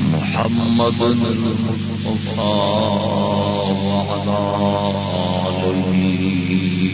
محمد المصطفى وعلى آله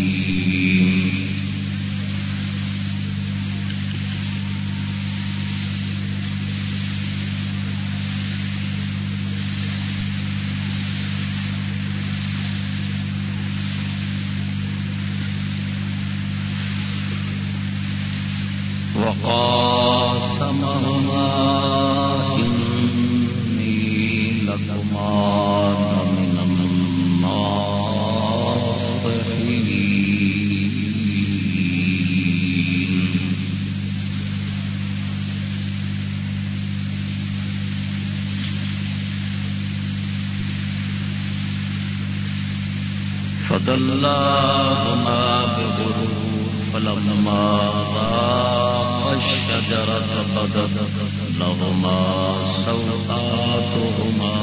فدلاهما بغرور فلما ذاق الشجرة بدت لهما سوآتهما.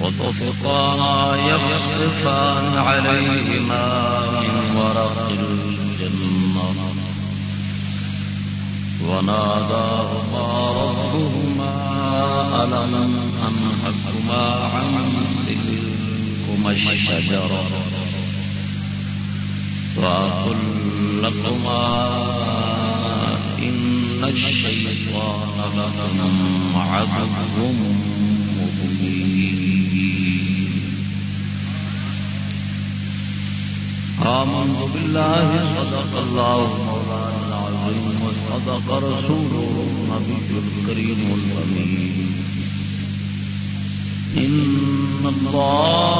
وطفقا يخصفان عليهما من ورق الجنة. وناداهما ربهما ألم أنهكما عن تلكما الشجرة وأقل لكما إن الشيطان لكم عدو مبين. آمنت بالله صدق الله مولانا العظيم وصدق رسوله النبي الكريم الأمين. إن الله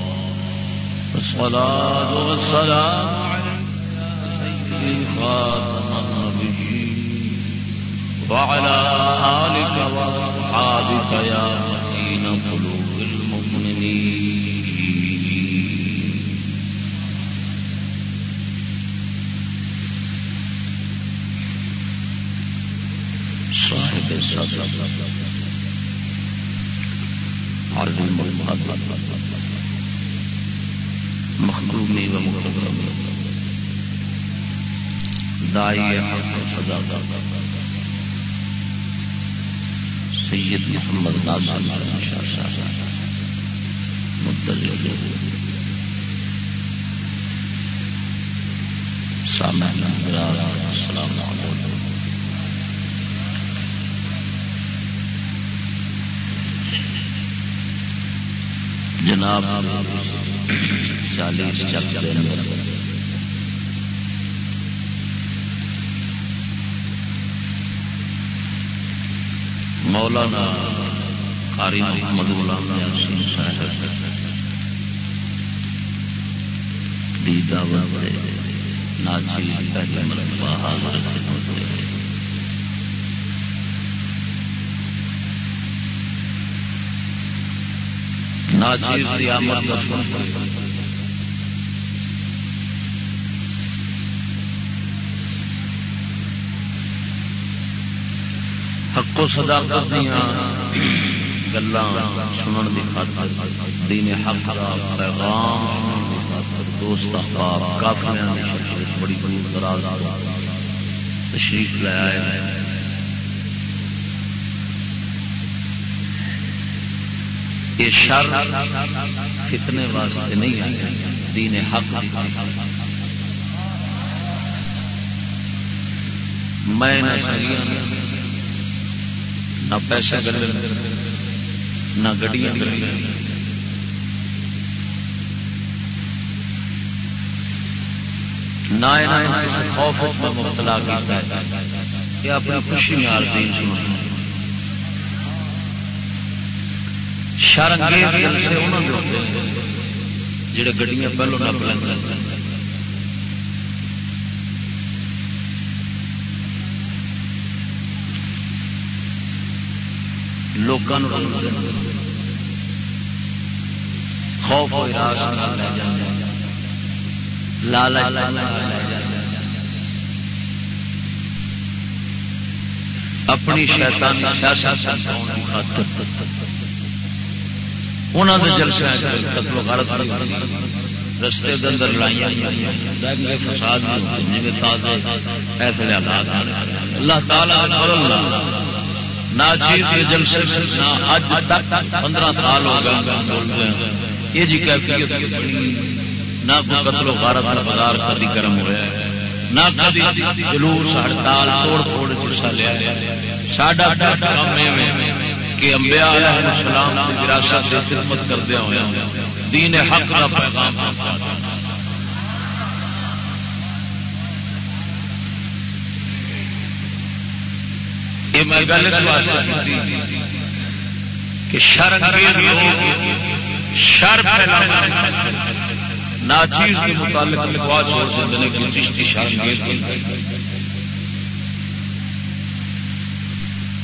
الصلاة والسلام عليك سيدي خاتم النبيين وعلى آلك وأصحابك يا مكين قلوب المؤمنين. صاحب الصدر. عظيم مخدومی و مخدوم دائی حق و صدا. سید محمد ناصر شاہ صاحب مدد سامعنا السلام علیکم. جناب چالیس چک دے اندر مولانا قاری محمد غلام یاسین صاحب دی دعوت ناچی پہلے مرتبہ حاضر خدمت دے ناچیر کی آمد کا حق و صداقت دیا سنن دی خاطر، دین حق دا پیغام دوست احباب، کافریاں بڑی دور دراز تشریف لایا یہ شر فتنے واسطے نہیں آئے دین حق میں نہ پیسے گلے، نہ گڈیاں گلیاں نہ خوف میں مبتلا کرتا ہے یہ اپنی خوشی میں آر دین سنا شرنگے جڑے گڈیاں پہلو نہ پلنگ لوگوں خوف اپنی شیطان انہوں نے جلسے قتل و غارت رستے کے اندر فساد اللہ کے جلسے نہ تک پندرہ سال ہو گئے یہ جی کیفیت نہ کوئی قتل و غارت کا بازار کبھی گرم ہوا نہ کبھی جلوس، ہڑتال، توڑ پھوڑ حصہ لیا ساڈا کام کہ انبیاء علیہ السلام کی وراثت خدمت کردیا ہوا دین حق کا پیغام یہ میں گل کہ شر شر ناچیز کے متعلق لکھوا چھوڑ دیتے ہیں کہ چشتی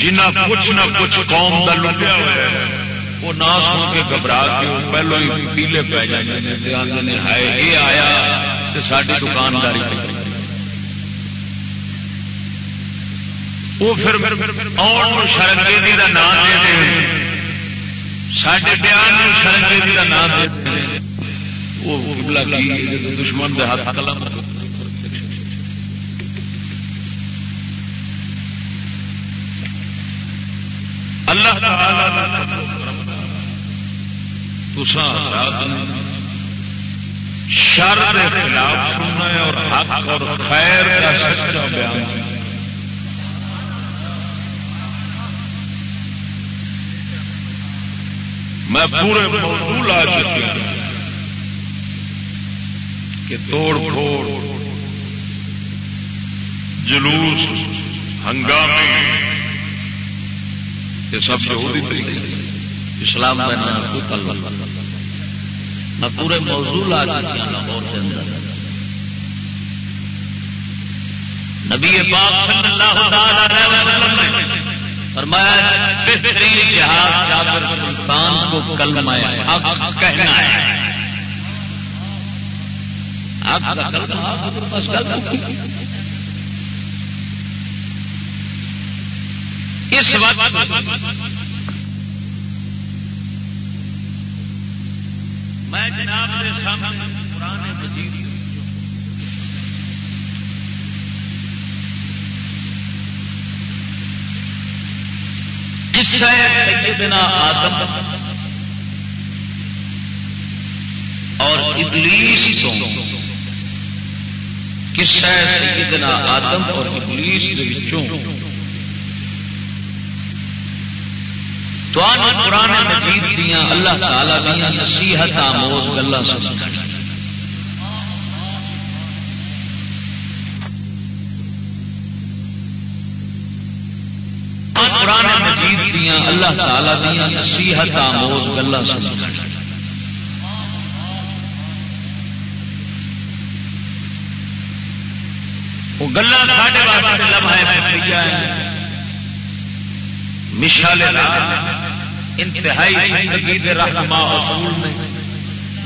جنہ کچھ نہ کچھ قوم کا لٹیا ہوا ہے، وہ نہ سن کے گھبرا کے پہلو ہی پیلے پی جائیں یہ آیا تو ساری دکانداری وہ پھر شرنگیزی کا نام دے سڈے بیان شرنگیزی کا نام دے دشمن کے ہاتھ قلم اللہ شر کے خلاف سننا ہے اور حق اور خیر کا سچا بیان۔ میں پورے موضوع لا چکا کہ توڑ پھوڑ، جلوس ہنگامے یہ سب یہودی طریقے اسلام میں کوئی تعلق میں پورے موضوع لا چکا لاہور کے اندر۔ نبی پاک صلی اللہ علیہ وسلم فرمایا، بہترین جہاز جابر سلطان کو کلمہ حق کہنا ہے۔ آپ کا کلمہ اس وقت میں جناب کے سامنے پرانے مجید سیدنا آدم اور ابلیس تو کس سیدنا آدم اور ابلیس کے بچوں تو پرانے مجید دیا اللہ تعالی دیا نصیحت آموز گلا سن۔ قرآن مجید دیا اللہ تعالی دیا نصیحت آموز گلا سن۔ وہ گلا ساڈے واسطے لمحہ ہے مشال انتہائی زندگی دے رہنما اصول نے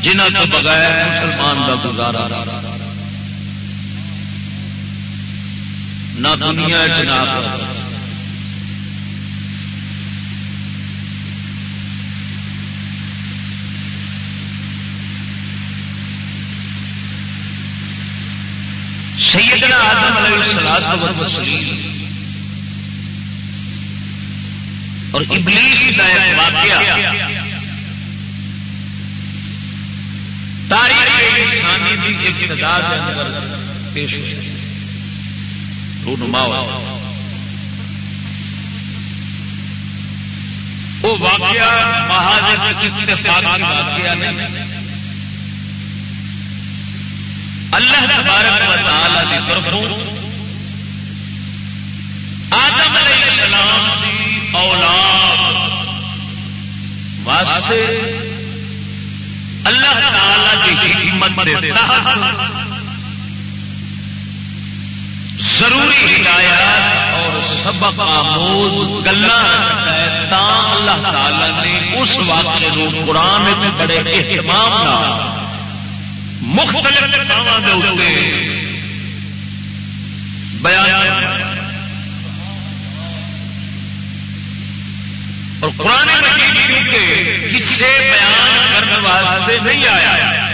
جنہ تو بغیر مسلمان کا گزارا نہ دنیا جناب سیدنا آدم علیہ السلام و تسلیم اور ابلیس کا ایک واقعہ. تاریخ انسانی کی ابتدا کے اندر پیش رونما وہ واقعہ مہاجر اتفاق واقعہ نہیں اللہ تبارک و تعالی طرفوں آدم علیہ السلام اولاد واسطے اللہ تعالی دی حکمت دے تحت ضروری ہدایات اور سبق آموز گلا اللہ تعالی نے اس واقعے قرآن میں بڑے اہتمام مختلف بیان اور قرآن مجید کیونکہ کسے بیان کرنے واسطے نہیں آیا۔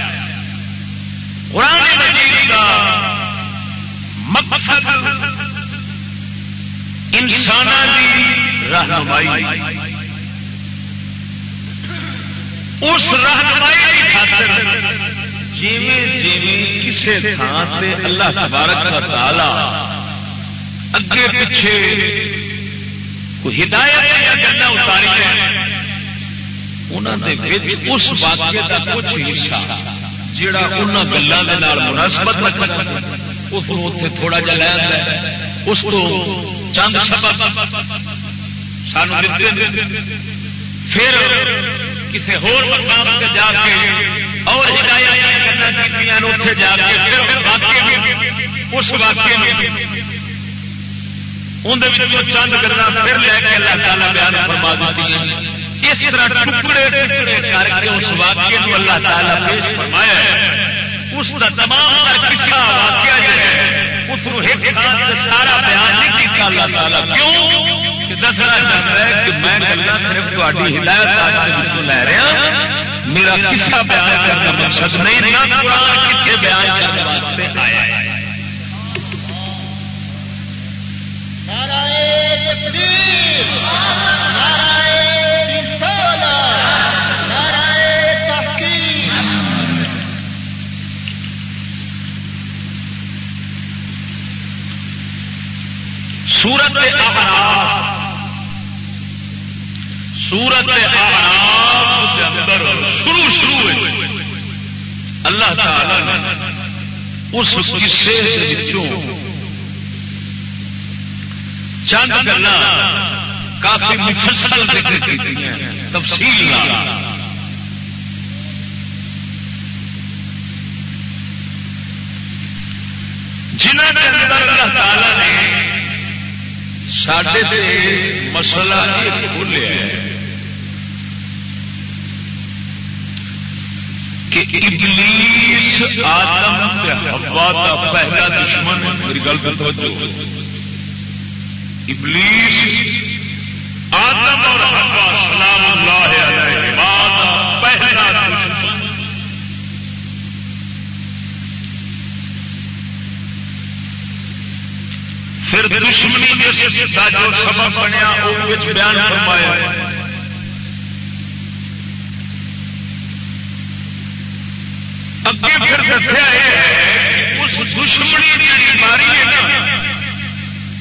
قرآن مجید کا مقصد انسان کی رہنمائی۔ اس رہنمائی کی خاطر کسی تھان سے اللہ تبارک کا تالا اگے پیچھے ہدایت گلا اتاری اس واقعے کا کچھ حصہ جڑا ان گلوں مناسبت اس اتنے تھوڑا جا لے اس کو چند سبب سان پھر کسی ہور مقام سے جا کے اور اتنے جا کے اس واقعے میں چند کرنا پھر لے کے اللہ تعالیٰ بیان فرما دیتی اس طرح ٹکڑے ٹکڑے کر کے اس واقعے کو اللہ تعالیٰ پیش فرمایا ہے۔ اس کا تمام کسا واقعہ جو ہے، اس سارا بیان نہیں کیا اللہ تعالیٰ کیوں؟ دسنا چاہتا ہے کہ میں گلا صرف تاری ہدایت لے رہا ہاں۔ میرا کسا بیان کرنا مقصد نہیں نہ قرآن کتنے بیان کرنے واسطے آیا ہے۔ سورت سورت اندر شروع شروع اللہ تعالی نے اس قصے چند گلا کافی مفصل ذکر کی تفصیل جنہوں نے اللہ تعالی نے سڈے مسئلہ یہ کھولیا کہ ابلیس آدم ہوا کا پہلا دشمن میری گل کر توجہ۔ ابلیس، آدم اور ہوا سلام اللہ علیہ پہلا دشمن پھر دشمنی کا جو سبب بنیا وہ بیان فرمایا۔ اگے پھر دسیا اس دشمنی کی بیماری ہے نا۔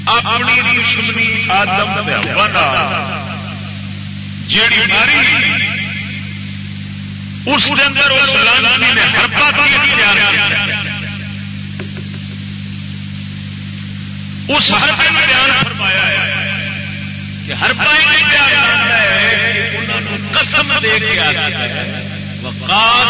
اپنی دشمنی آدم بنا جیڑی ماری، اس کے اندر اس لانسی نے ہرپا تیار کیا۔ اس ہرپے میں بیان فرمایا ہے کہ ہر پائی تیار کرتا ہے کہ انہوں نے قسم دے کے آ ہے۔ وقاص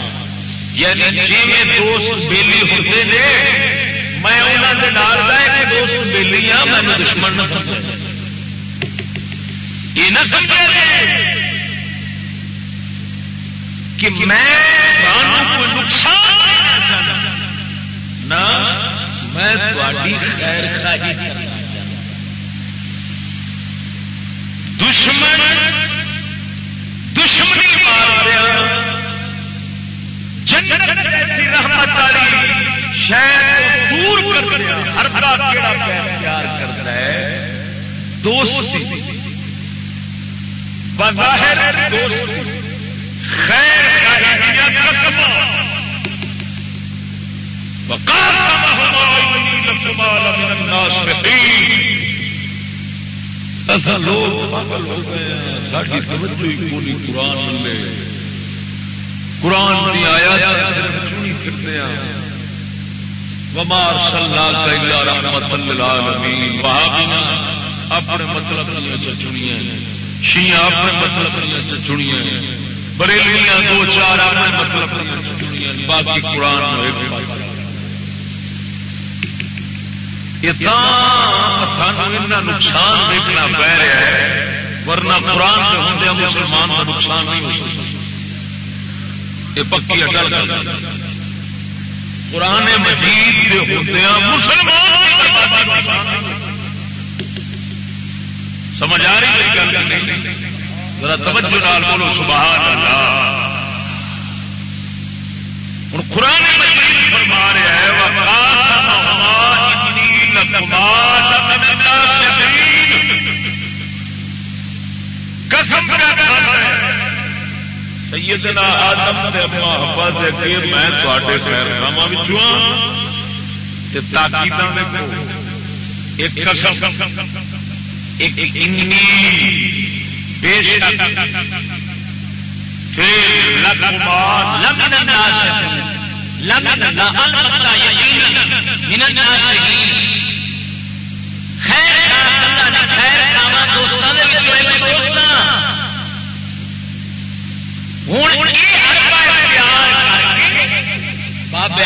یعنی جی دوست بیلی ہوتے نے، میں انہوں کے نال کہ دوست بیلی ہاں میں دشمن نہ سمجھ یہ نہ سمجھے کہ میں کوئی نقصان نہ میں خیر خاہی دشمن، دشمنی مار رہا۔ رحمت والی شہر دور کر دیا۔ ہر پیار کرتا ہے۔ دوست بظاہر دوست خیر لوگ پاگل ہو گئے ساری توجہ ہی پوری قرآن لے قرآن کی آیا پھرتے ہیں ومار صلاح کا رحمت للعالمین اپنے مطلب چنیا شیعہ اپنے مطلب چنیا بریلیاں دو چار اپنے مطلب چنیا باقی قرآن ہوئے نقصان دیکھنا پہ رہا ہے۔ ورنہ قرآن سے ہوں مسلمان کا نقصان نہیں ہو سکتا۔ یہ پکی اٹل کر قرآن مجید سمجھ آ رہی ہے گل نہیں؟ ذرا توجہ نال بولو سبحان اللہ ہوں قرآن مجید فرما رہا ہے۔ سیدنا آدم دے اما ہبا دے کے میں تواڈے خیر کاماں وچوں تے تاکیداں دیکھو ایک قسم، ایک انی بے شک پھر لکما لمن الناس لمن لا انت یقینا من الناس خیر اللہ نے خیر کاماں دوستاں دے وچوں ایک دوست بابے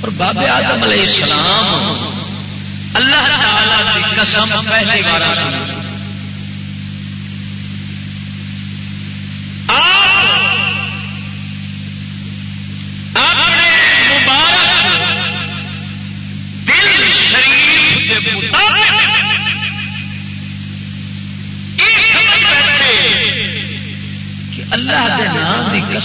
اور بابے آدم علیہ السلام اللہ تعالی کی قسم پہلی بار اپنے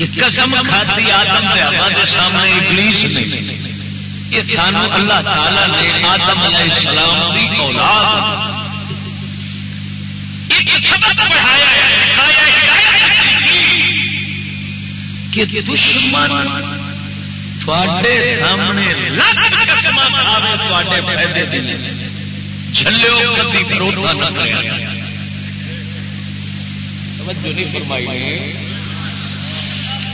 کہ قسم کھاتی آدم کے ہمارے سامنے ابلیس نے یہ سانو اللہ تعالی نے آدم علیہ السلام کی اولاد۔ کہ دشمن تھوڑے سامنے قسم کھاوے تھوڑے فائدے کبھی بھروسہ نہ کرے۔ توجہ نہیں فرمائی۔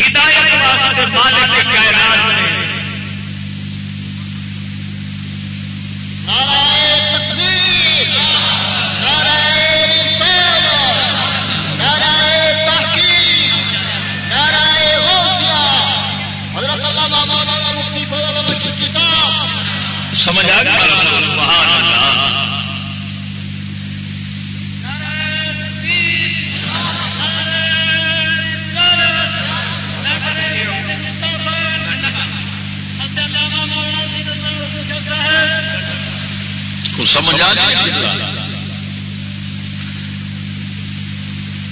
ہدایت واسطے مالک کائنات نے۔ سمجھ آ گیا سبحان اللہ۔ کو سمجھ آ گیا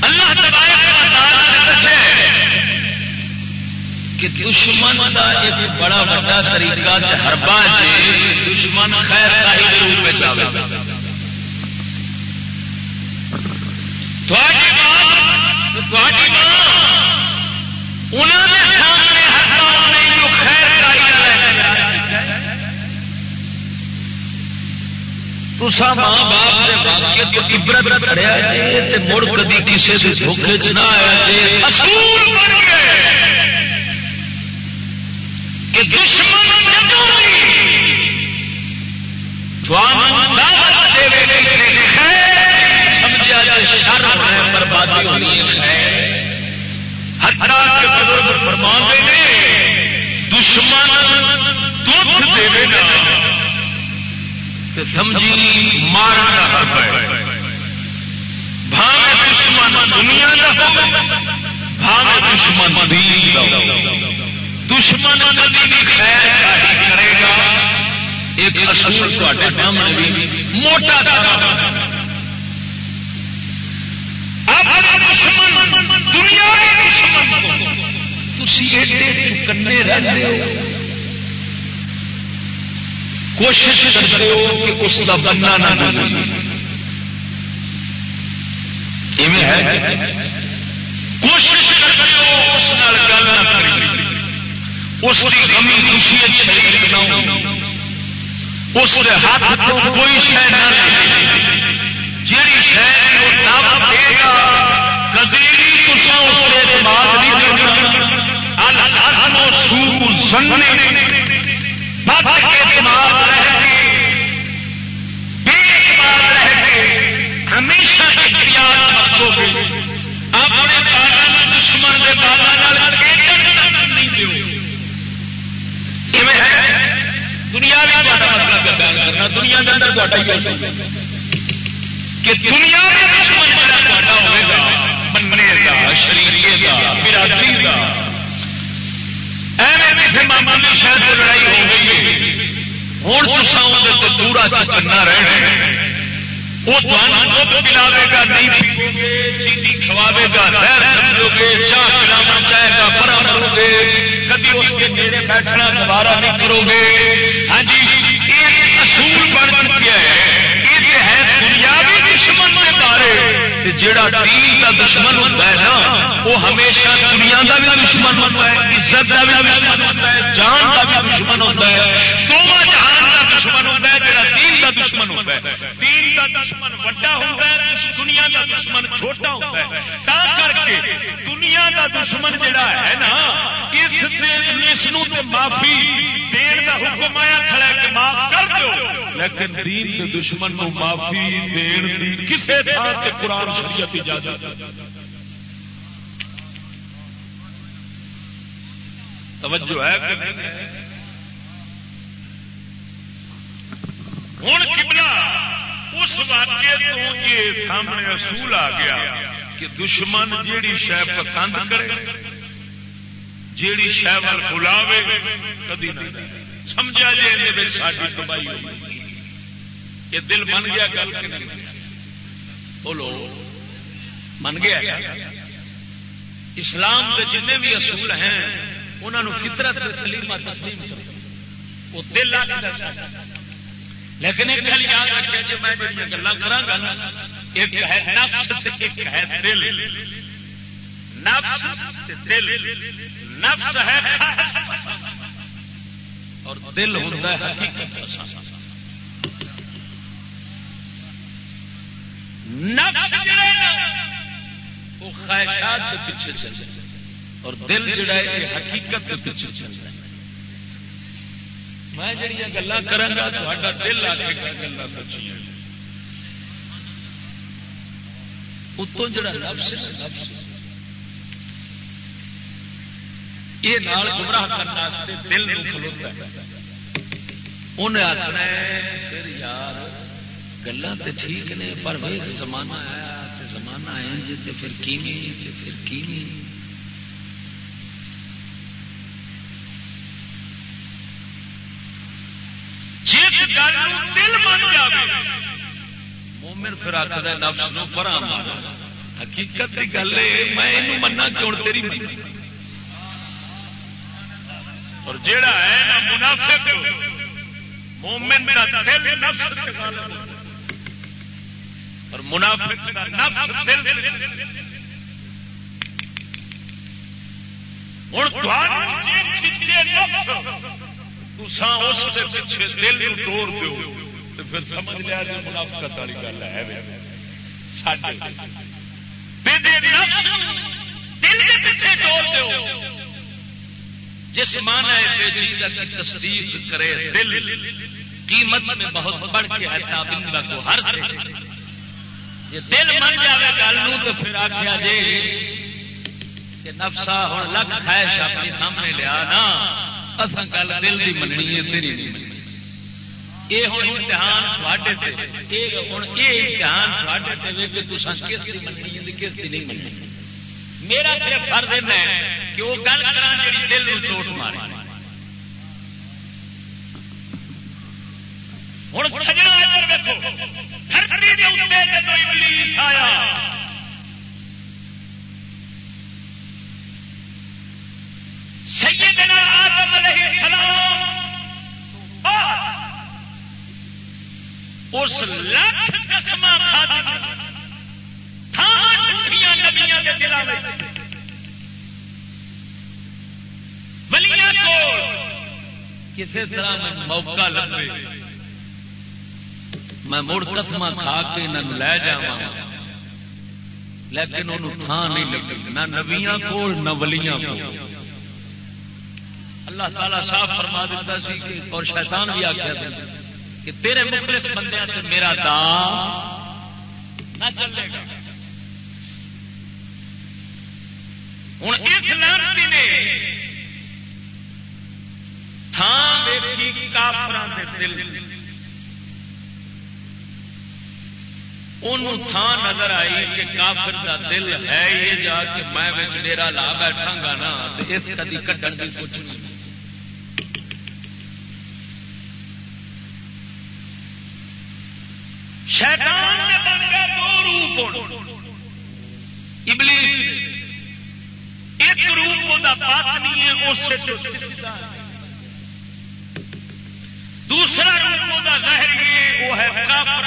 اللہ کہ دشمن کا ایک بڑا بڑا طریقہ ہر بات دشمن خیر کا ہی روپ میں چاہے۔ انہوں نے سامنے ہر نہیں جو خیر کا ہی تسا ماں باپ کے واقعے تو عبرت کریا جی مڑ کدی کسی سے دھوکے چ نہ آیا اصول بن گئے کہ دشمن سمجھا جائے شر ہے، بربادی ہونی ہے بزرگ نے دشمن دودھ دے نا سمجھی مارا بھاوے دشمن دنیا کا بھاوے دشمن دین کا دشمن ندی بھی خیر کرے گا۔ ایک اصول تے سامنے بھی موٹا دادا اپنے دشمن دنیا کے دشمن کو تھی ایڈے چکنے رہتے ہو۔ کوشش کرتے ہو کہ اس کا بننا نہ ہے؟ کوشش کرتے ہو اس گل نہ کری اس کی کمی خوشی اچھا شریف نہ اس کے ہاتھ کوئی شہ نہ جیڑی شہ وہ دعوت دے گا۔ کدی بھی اس دماغ نہیں کرنا۔ سو دماغ دشمن کے باغ دنیا بھی مطلب بیان کرنا۔ دنیا کے اندر کہ دنیا میں دشمن جڑا ہوگا مننے کا شریعے کا برادری کا ماما کی شاید لڑائی ہو گئی ہے۔ ہوں تو پورا چنا رہنا وہ پلاوے گا نہیں پیو گے چینی کھواوے گا سمجھو گے چاہ پلاوا چاہے گا پرا کرو گے کبھی اس کے نیڑے بیٹھنا دوبارہ نہیں کرو گے۔ ہاں جی یہ اصول بن بن گیا ہے یہ ہے دنیاوی دشمن کے بارے جڑا دین کا دشمن ہوتا ہے نا، وہ ہمیشہ دنیا کا بھی دشمن ہوتا ہے، عزت کا بھی دشمن ہوتا ہے، جان کا بھی دشمن ہوتا ہے۔ دشمن ہوتا ہے، جڑا دین کا دشمن ہوتا ہے۔ دین کا دشمن وڈا ہوتا ہے، دنیا کا دشمن چھوٹا ہوتا ہے۔ تا کر کے دنیا کا دشمن جڑا ہے نا، اس معافی دین کا حکم آیا کھڑا کہ معاف کر دو۔ لیکن دین کے دشمن کو معافی دین دی کسے تھا کہ قرآن شریعت اجازت توجہ ہے ہوں کبلا اس واقعے تو یہ سامنے اصول آ گیا کہ دشمن جیڑی شہ پسند کرے جیڑی شہ وال بلاوے کدی نہ سمجھا جی ساری تباہی ہوئی یہ دل من گیا گل بولو من گیا اسلام کے جن بھی اصول ہیں انہوں فطرت کلیمہ تسلیم وہ دل آ لیکن ایک گل یاد رکھے جی میں گلا کرا نا، ایک ہے نفس ایک ہے دل۔ نفس دل۔ نفس ہے اور دل ہوتا ہے حقیقت نفس وہ خواہشات کے پیچھے چل اور دل جڑا ہے حقیقت کے پیچھے چل رہا ہے۔ میں جہیا گلا کرا تا دل آ کے گلا سچی اتوں جڑا نفس نفس یہ گمراہ کرنے دل کھلوتا ہے۔ انہیں آخنا پھر یار گلا تو ٹھیک نے، پر زمانہ آیا زمانہ آئے جی پھر کیویں پھر کیویں؟ گل دل من جائے مومن پھر آخر نفس نو پر حقیقت کی گل ہے میں منا کیوں تیری اور جیڑا ہے نا منافق مومن کا دل نفس اور منافق کا نفس دل ہوں اس پیچھے دل توڑ دو پھر سمجھ لیا جی منافقت والی گل ہے جس مانا ہے تصدیق کرے دل، قیمت میں بہت بڑھ کے ہے تابندہ کو ہر یہ دل من جائے گل تو پھر آخیا جی نفسا ہوں لکھ خواہش اپنی سامنے لیا نا۔ اصل گل دل کی مننی ہے، تیری نہیں یہ ہوں امتحان ہوں یہ امتحان کس کی مننی ہے، کس کی نہیں مننی۔ میرا صرف فرض ہے کہ وہ گل کرا جی دل میں چوٹ مارے۔ ہوں سجنا دیکھو آیا سیدنا آدم علیہ السلام اس لکھ قسم نبیاں کے دلا بلیاں کو کسی طرح میں موقع لگے میں مڑ قسم کھا کے انہوں لے جا لیکن انہوں تھان نہیں لگی نہ نبیاں کو نہ ولیاں کو اللہ تعالیٰ صاف فرما دیتا سی اور شیطان بھی آخیا کہ تیرے مخلص بندے سے میرا دا نہ چلے گا۔ ہوں ایک لانتی نے۔ تھان دیکھی کافران دے دل۔ تھان نظر آئی کہ کافر دا دل ہے یہ جا کے میں ڈیرا لا بیٹھا گا نا اس کدی کٹن کی کچھ نہیں شیطان نے بن گیا دو روپ ابلیس، ایک روپ کا پات نہیں ہے، اس دوسرا روپ کا ظاہر یہ وہ ہے کافر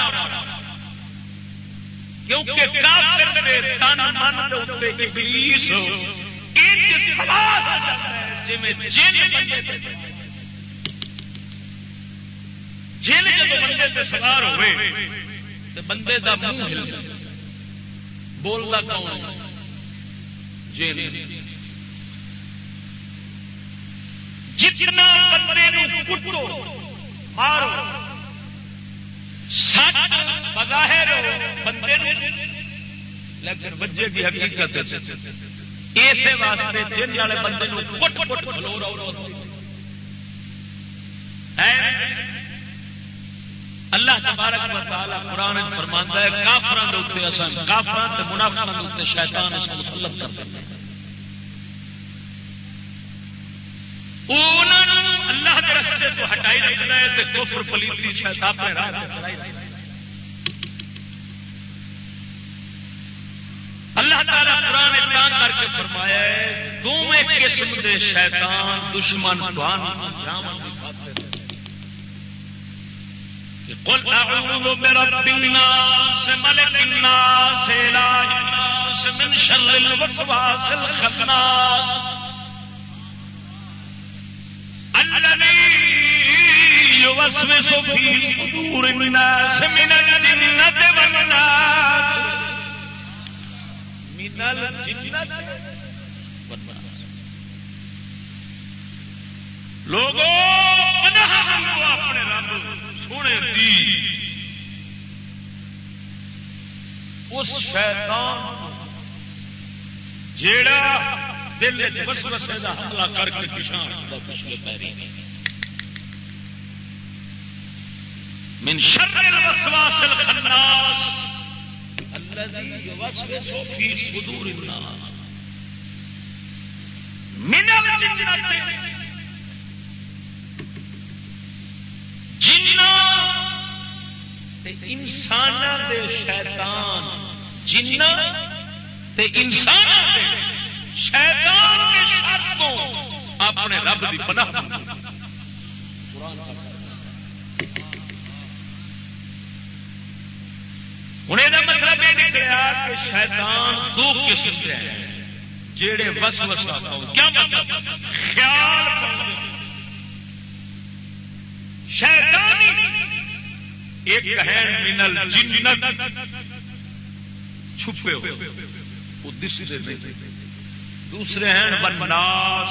کیونکہ کافر دے تن من دے ابلیس ایک سوال جی جن بندے جن جب بندے سے سوار ہوئے بندے دا منہ ہل بولتا کون جی جتنا بندے کٹو، مارو۔ سچ بظاہر بندے لیکن بجے کی حقیقت اسے واسطے جن والے بندے کٹ کٹ کھلو اللہ تبارک و تعالی قرآن فرماندا ہے کافران دے اوتے اساں کافران تے منافقاں دے اوتے شیطان اس مسلط کر دیندا ہے انہاں اللہ کے رستے تو ہٹائی رکھتا ہے تے کفر پلیتی شیطان پہ راہ اللہ تعالیٰ قرآن اتنا کر کے فرمایا ہے، دونوں قسم دے شیطان دشمن قل اعوذ برب الناس، ملك الناس اله الناس، من شر الوسواس الخناس. الذي يوسوس في صدور الناس من الجنة والناس. لوگوں اپنے رب سونے دی اس شیطان جیڑا دل وسوسے کا حملہ کر کے کسان پچھلے پیری من شر الوسواس الخناس۔ الذي يوسوس في صدور الناس۔ من الجنة جنا انسان دے شیطان جنا انسان شیطان کے شر کو اپنے رب کی پناہ ہوں یہ مطلب یہ نکلیا کہ شیطان دو قسم کے ہیں جہے بس بس کیا مطلب؟ خیال شیطانی ایک ہے منل جنت چھپے ہوئے وہ دستے نہیں۔ دوسرے ہیں بناس۔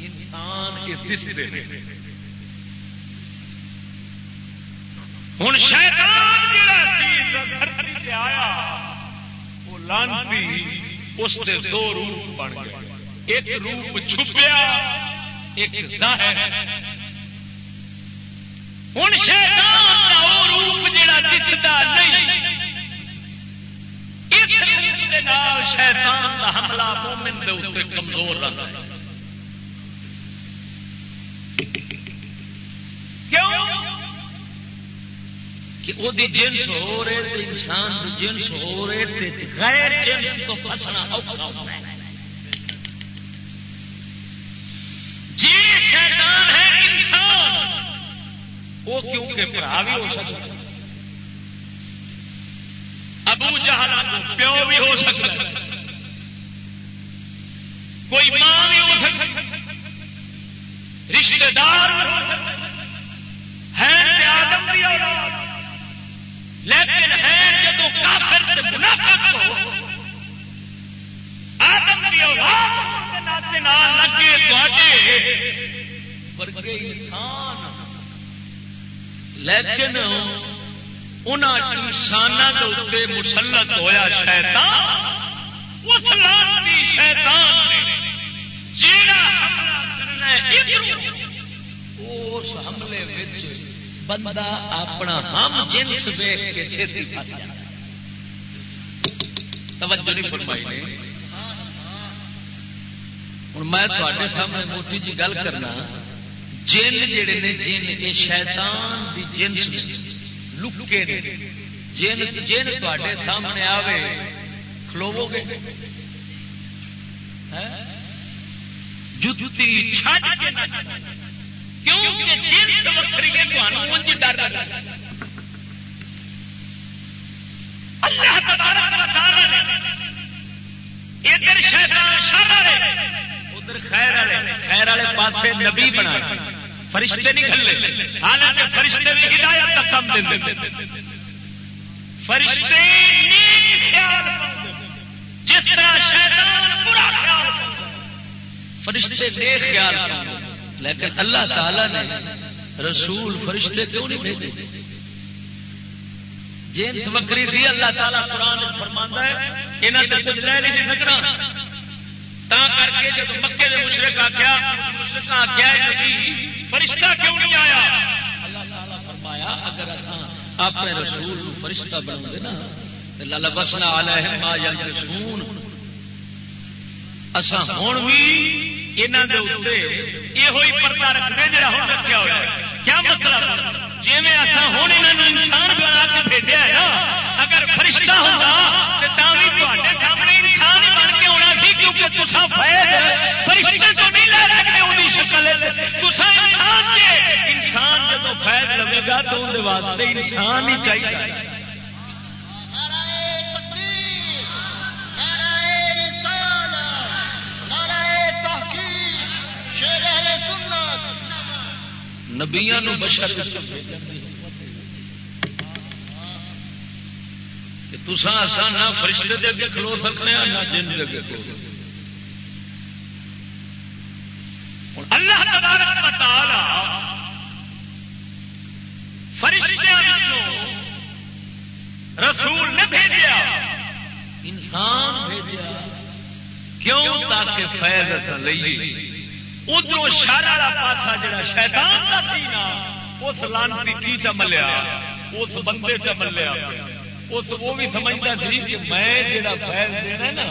انسان کے دستے نہیں۔ ہوں شیطان جڑا آیا، وہ لانتی اس کے دو روپ بن گئے۔ ایک روپ چھپیا، ایک ظاہر۔ ہوں شیطان کا وہ روپ جڑا دکھتا نہیں۔ شیطان کا حملہ مومن کے اتنے کمزور رہتا ہے کیوں؟ کہ وہ جنس ہو رہے انسان دی جنس ہو رہے غیر جنس تو فسنا جی شیطان ہے انسان وہ کیونکہ برا بھی ہو سکتا ہے۔ ابو جہاں پیو بھی ہو سکتا کوئی ماں بھی ہو سکتا رشتے دار ہے۔ آدم بھی اولاد لیکن ہے جب کافر منافق ہو، آدم کی اولاد لگے ورگے انسان۔ لیکن انسانوں کے اتنے مسلط ہوا شیطان اس لانتی شیطان جیڑا اس حملے بندہ اپنا ہم جنس کے چھتی پھس توجہ نہیں فرمائی نے۔ ہوں میں تے سامنے موٹی جی گل کرنا، جن جڑے نے جن، یہ شیطان دی جنس لکے نے جن جن تے سامنے آوے کھلوو گے جتی چھٹ کے کیونکہ وکری ہے ڈر اللہ تبارک و تعالی نے ادھر شیطان شر والے ادھر خیر والے خیر والے پاسے نبی بنا فرشتے نہیں کھلے۔ حالانکہ فرشتے بھی ہدایت کا کم دیں فرشتے جس طرح شیطان برا خیال فرشتے نیک خیال لیکن اللہ تعالی نے رسول فرشتے کیوں نہیں بھیجے؟ جی بکری تھی اللہ تعالیٰ قرآن فرما ہے یہاں سے کچھ لے نہیں سکنا تا کر کے جب مکے کے مشرق آخیا مشرق آخیا فرشتہ کیوں نہیں آیا؟ اللہ تعالیٰ فرمایا، اگر ہاں اپنے رسول فرشتہ بنو گے نا لالا بسنا آلہ ہے ما یا رسول اصا ہوں بھی یہاں کے یہ پردہ رکھنے جا ہوں رکھا ہوا کیا مطلب؟ جی میں اصا ہوں یہاں انسان بنا کے بھیجا ہے نا، اگر فرشتہ ہوگا تو بھی کیونکہ فیض فرشتے تو نہیں لے انہیں شکل انسان کے۔ انسان جب فیض لگے گا تو واسطے انسان ہی چاہیے۔ نبیا نشر تسان نہ فرشتے دے اگے کھلو سکنے نہ جن دے اگے کھلو اللہ تبارک و تعالی فرشتوں رسول نے بھیجا انسان بھیجا کیوں تاکہ فیض لئی؟ ادھر شر والا پاسا جا شیطان کا سی نا، اس لانتی کی چملیا اس بندے چملیا اس وہ بھی سمجھتا سی کہ میں جا فیل دینا نا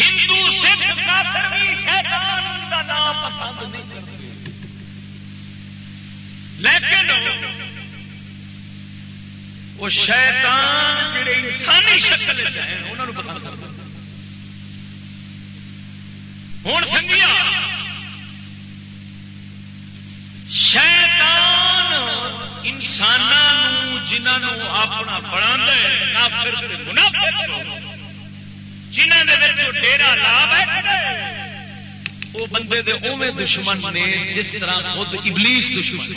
ہندو سکھ کافر بھی شیطان کا نام پسند نہیں کرتے۔ لیکن وہ شیطان جڑے انسانی شکل انہوں پسند کرتے ہوں سنگیا، شیطان انسان جنہوں اپنا بڑا جنہوں ڈیرا لا بیٹھے وہ بندے دے اوے دشمن نے جس طرح خود ابلیس دشمن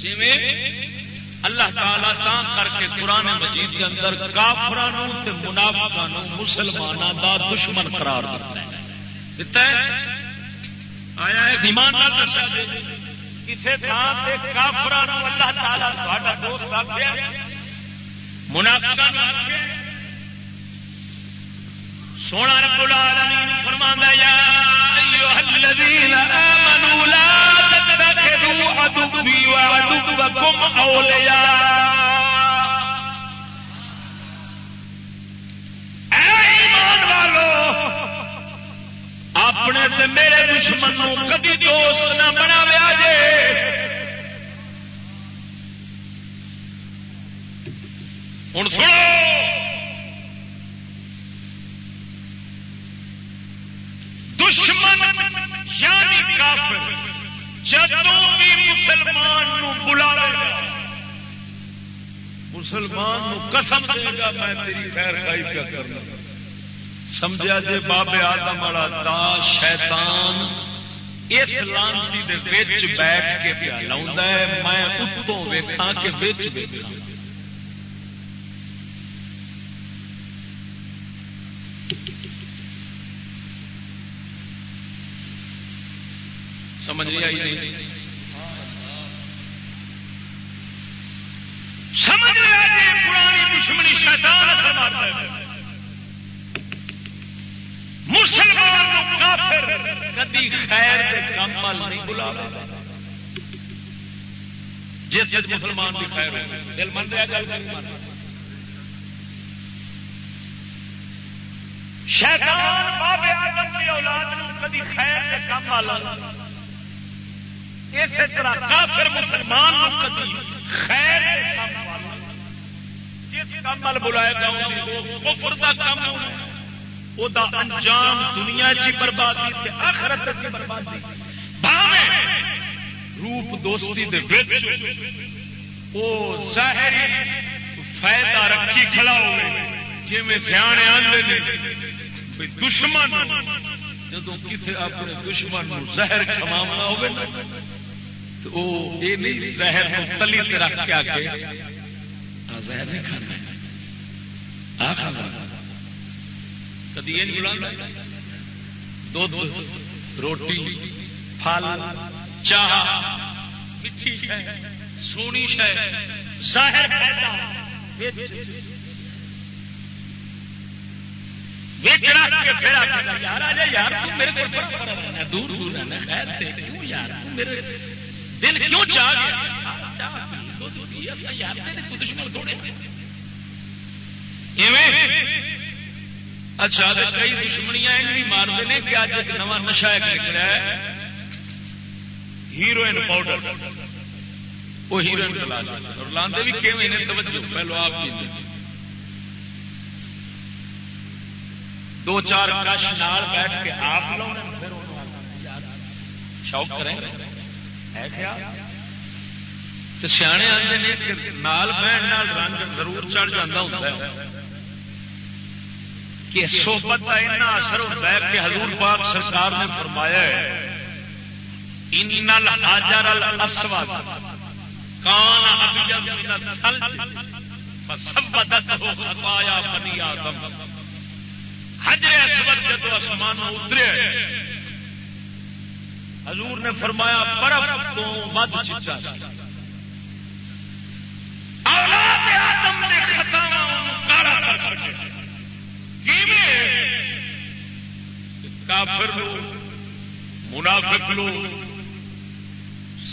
جی اللہ تعالیٰ تا کر کے قرآن مجید کے اندر کافرانوں تے منافقانوں مسلمانوں دا دشمن قرار دیتا ہے۔ دیتا ہے؟ آیا ہے؟ ایمان نہ دسا دے کسے تھان سے کافرانوں، اللہ تعالیٰ تھوڑا دوست آخیا منافقانوں آخیا سونا رب العالمین فرماندا یا ایھا الذین آمنوا لا تتخذوا عدوی وعدوکم اولیاء۔ اے ایمان والو، اپنے تے میرے دشمن نو کبھی دوست نہ بناویا جے۔ ہن سنو دشمن یعنی کافر جدوں بھی مسلمان نو بلا مسلمان نو قسم دے گا، میں تیری خیر خائی کیا کرنا سمجھا جی بابے آدم والا تا شیطان اس لانتی دے بیچ بیٹھ کے پیا لاؤں میں اتوں ویکھاں کہ بیچ ویکھاں۔ سمجھ نہیں آئی نہیں۔ سمجھ پرانی دشمنی شیطان اثر مارتا ہے مسلمان کافر کدی خیر کے کام نہیں بلا جس جس مسلمان کی خیر دل من رہا گل کر شیطان بابے آدم کی اولاد کدی خیر کے کام والا اسی طرح کافر مسلمان خیر جس کام بلایا کام وہ انجام دنیا کی بربادی آخرت کی بربادی۔ روپ دوستی دے وہ ظاہری فائدہ رکھی کھڑا ہوئے۔ جی میں سیانے آدھے دشمن جدو کسی اپنے دشمن زہر کما ہوگا تو یہ نہیں زہر تلی سے رکھ کے آ کے زہر نہیں کھانا کھانا کدی یہ نہیں بلا دودھ روٹی پھل چاہ میٹھی سونی شہ زہر یار یار ظاہر دور دور رہنا خیر یار میرے دل کیوں چاہ گیا؟ دشمن تھوڑے اچھا کئی دشمنیاں بھی مارتے ہیں کہ اج ایک نواں نشا ایک نکلا ہے۔ Heroine powder. وہ ہیروئن کلا لاندے بھی کیون توجہ، پہلو آپ دو چار کش نال بیٹھ کے آپ شوق کریں؟ سیانے آتے ہیں کہ نال بہن رنگ ضرور چڑھ جاتا ہوتا ہے۔ کہ سوبت کا اتنا اثر ہوتا ہے کہ حضور پاک سرکار نے فرمایا ہے جب آسمان اترے حضور نے فرمایا، برف تو مد چیچا آدم نے کالا کر کے۔ کافر لو منافق لو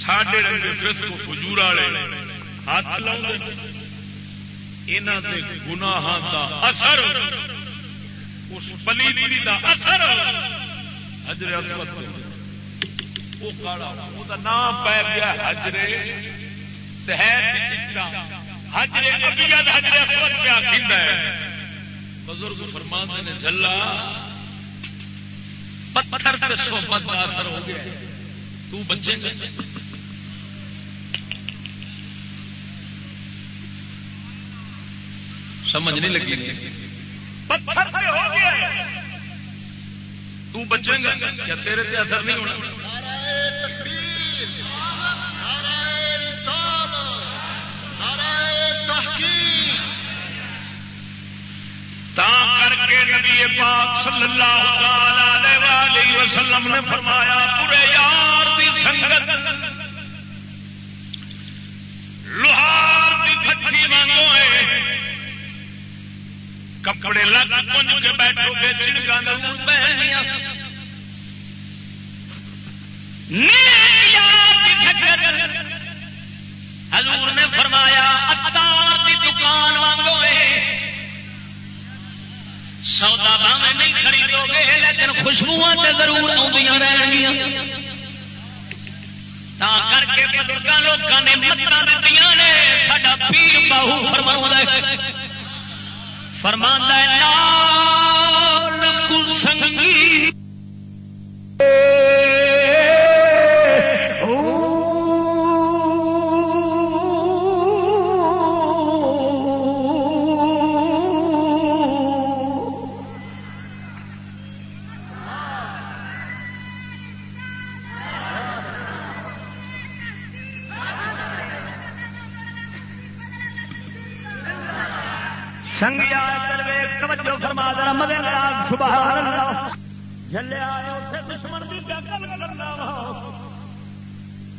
ساڈے رنگ فسق فجور والے ہاتھ لاؤ یہاں کے گناہ کا اثر، اس پلیتی کا اثر۔ حجر وہ کالا وہ نام پی گیا حجرے۔ بزرگ فرمان نے جلا پتھر پہ صحبت کا اثر ہو گیا تو بچے گا۔ سمجھ نہیں لگی۔ پتھر پہ ہو گیا تو بچے گا۔ یا تیرے تے اثر نہیں ہونا؟ کر کے نبی پاک صلی اللہ علیہ وسلم نے فرمایا، پورے یار کی سنگت، لوہار کی پچی مانگو کپڑے لگ پنج کے بیٹھو گے چنگا حضور نے فرمایا، اتار کی دکان وانگو سودا باہیں نہیں خریدو گے، لیکن خوشبو ضرور آدی رہن گیا کر کے بزرگ لوگوں نے متر دیتی نے، ساڈا پیر باہو فرما فرما سنگی۔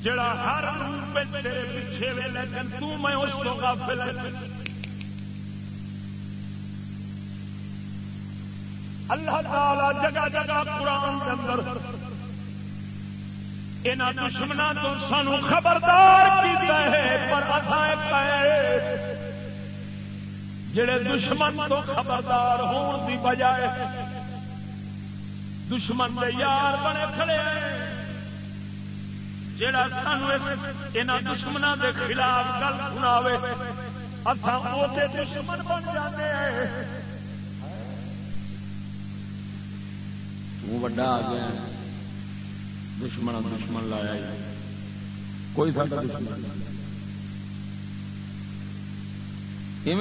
جڑا ہر تیرے پیچھے وے، لیکن تو میں اس کو غافل ہاں۔ اللہ تعالی جگہ جگہ قرآن کے اندر دشمنوں تو سانو خبردار کیتا ہے، پر اصا جڑے دشمن تو خبردار ہون دی بجائے دشمن دے یار بنے کھڑے جڑا سانو دشمنوں کے خلاف گل سنا دشمن بن جاتے ہیں۔ وڈا آ گیا دشمن دشمن لایا کوئی ساڈا دشمن نہیں۔ ہے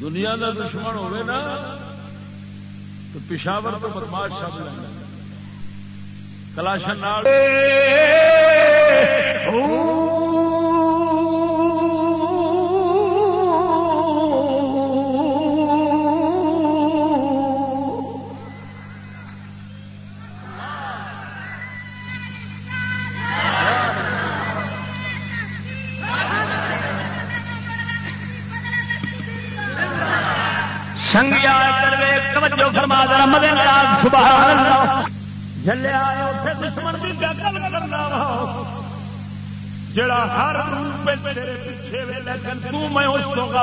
دنیا؟ کا دشمن ہوئے نا تو پشاور تو بدماش شب لینا کلاشن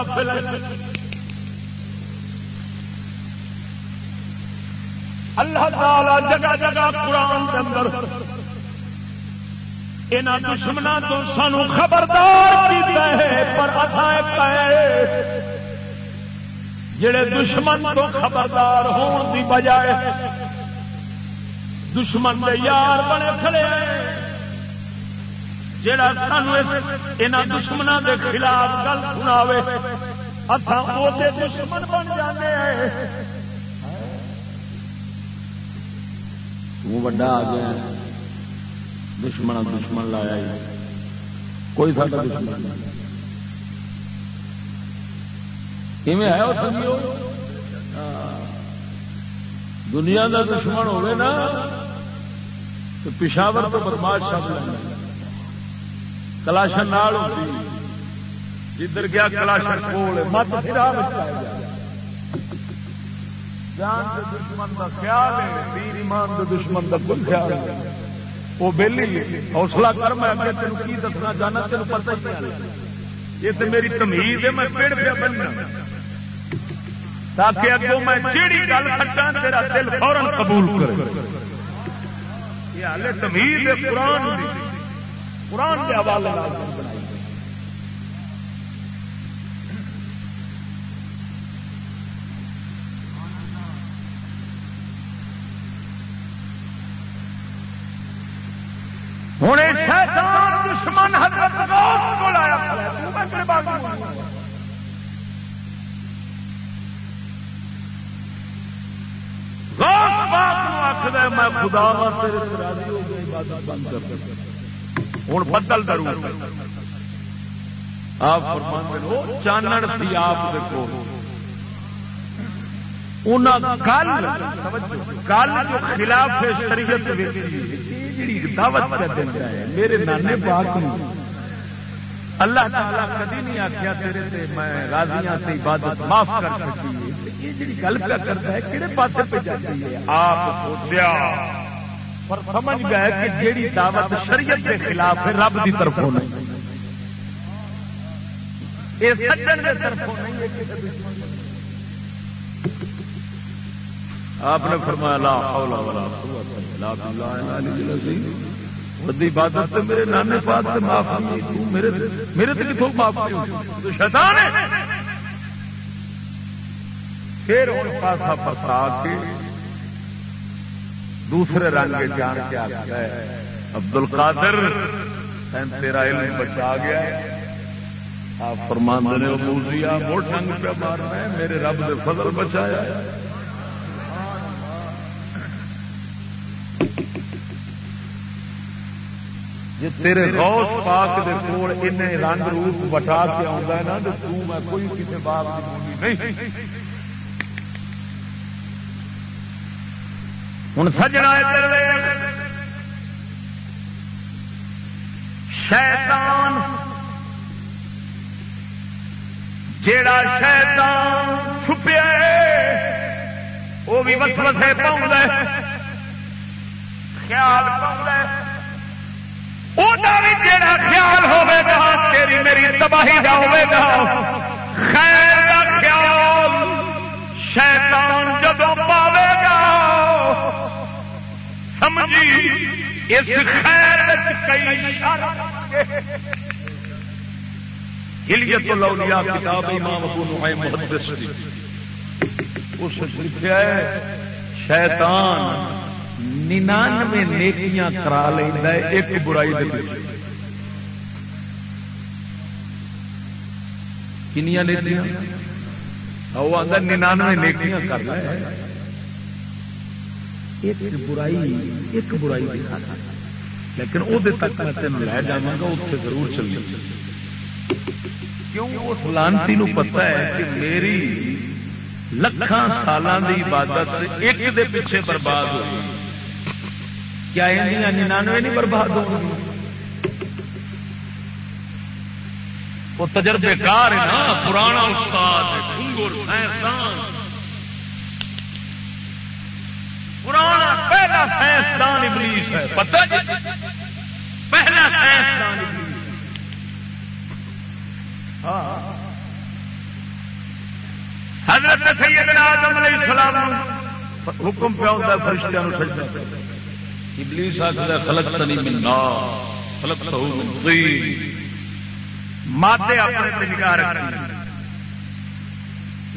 غافل اللہ تعالی جگہ جگہ قرآن کے اندر یہاں دشمنوں تو سانو خبردار ہے، پر جڑے دشمن تو خبردار ہون دی بجائے دشمن دے یار بنے کھڑے جڑا سانو یہاں دشمنوں دے خلاف گل سنا دشمن بن جاتے ہیں بڑا آ گیا دشمن دشمن لایا کوئی سارا دشمن ہے وہ دنیا کا دشمن ہوگا نا تو پشاور تو بدماش شب کلاشن ہوتی جدھر گیا کلاشن کول، مت جان دے دشمن دا خیال ہے، پیر ایمان دے دشمن دا کوئی خیال ہے وہ بیلی، حوصلہ کر میں اگے تین کی دسنا چاہنا تین پتہ ہی نہیں یہ تو میری تمیز ہے، میں پیڑ پہ بننا۔ تاکہ اگوں میں جیڑی گل کھٹا تیرا دل فورن قبول کرے۔ یہ حالے تمیز ہے، قرآن دی۔ قرآن کے حوالے میں خدا ہوں بدل درو آپ چانن سی آپ جو خلاف شریعت دعوت ہے، میرے نانے پاک اللہ تعالیٰ کدی نہیں آخیا تیرے تے میں راضیاں سے عبادت معاف کر سکی۔ یہ گل پہ کرتا ہے کہڑے پاس پہ جاتی ہے؟ آپ سوچیا پر سمجھ گئے کہ جیڑی دعوت شریعت کے خلاف ہے رب کی طرف نہیں۔ یہ سجن کے طرف نہیں ہے آپ نے فرمایا لا حول ولا قوت الا بالله عبادت سے میرے نانے پاک سے معاف نہیں میرے میرے تو کتوں معاف نہیں تو شیطان ہے۔ پھر ان پاسا پسا کے دوسرے رنگ جان کے آتا ہے عبد القادر تیرا علم بچا گیا آپ فرمان نے موزیا موٹ رنگ پہ مارنا ہے میرے رب نے فضل بچایا جی تیرے غوث پاک دے کول ان رنگ روپ بٹا کے آتا ہے نا، تو میں کوئی کسی باپ کی نہیں۔ ہوں سجنا شیطان، جیڑا شیطان چھپیا وہ بھی وسوسے پاؤں خیال پاؤں جڑا خیال ہوا تیری میری تباہی کا ہوا خیر سمجھی اس خیر الاولیاء کتاب امام ابو نعیم محدث اس لکھا ہے، شیطان ننانوے نیکیاں کرا لینا ایک برائی دے کنیا نیکیاں؟ وہ آتا ننانوے نیکیاں کر ایک برائی ایک برائی دکھا لیکن وہ تک میں تین لے جا گا اتنے ضرور چلی کیوں؟ اس لانتی پتا ہے کہ میری لکھان سالان کی عبادت ایک دے پیچھے برباد ہوئی۔ کیا ننانوے نہیں برباد ہو وہ تجربے کار ہے نا، پرانا استاد پرانا پہلا سائنسدان ابلیس ہے۔ پتہ جی پہلا سائنسدان ہاں۔ حضرت سیدنا آدم علیہ السلام حکم پہ ہوتا ہے، فرشتیاں سجدہ ابلیس آخر خلقتنی من نار خلقتہ من طین مادے اپنے پہ نگاہ رکھتی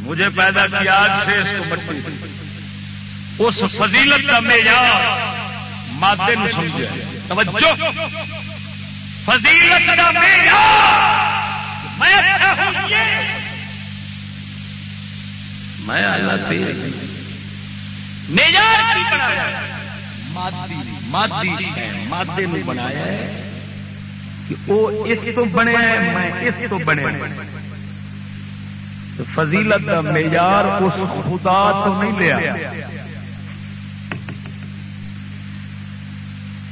مجھے پیدا کیا آگ سے اس کو مٹی اس فضیلت کا معیار مادے نے سمجھا توجہ۔ فضیلت کا معیار میں میں اللہ تیرے معیار کی بنایا مادی مادی مادے نے بنایا ہے کہ وہ اس تو بنے، میں اس تو بنے۔ فضیلت کا معیار اس خدا تو نہیں لیا۔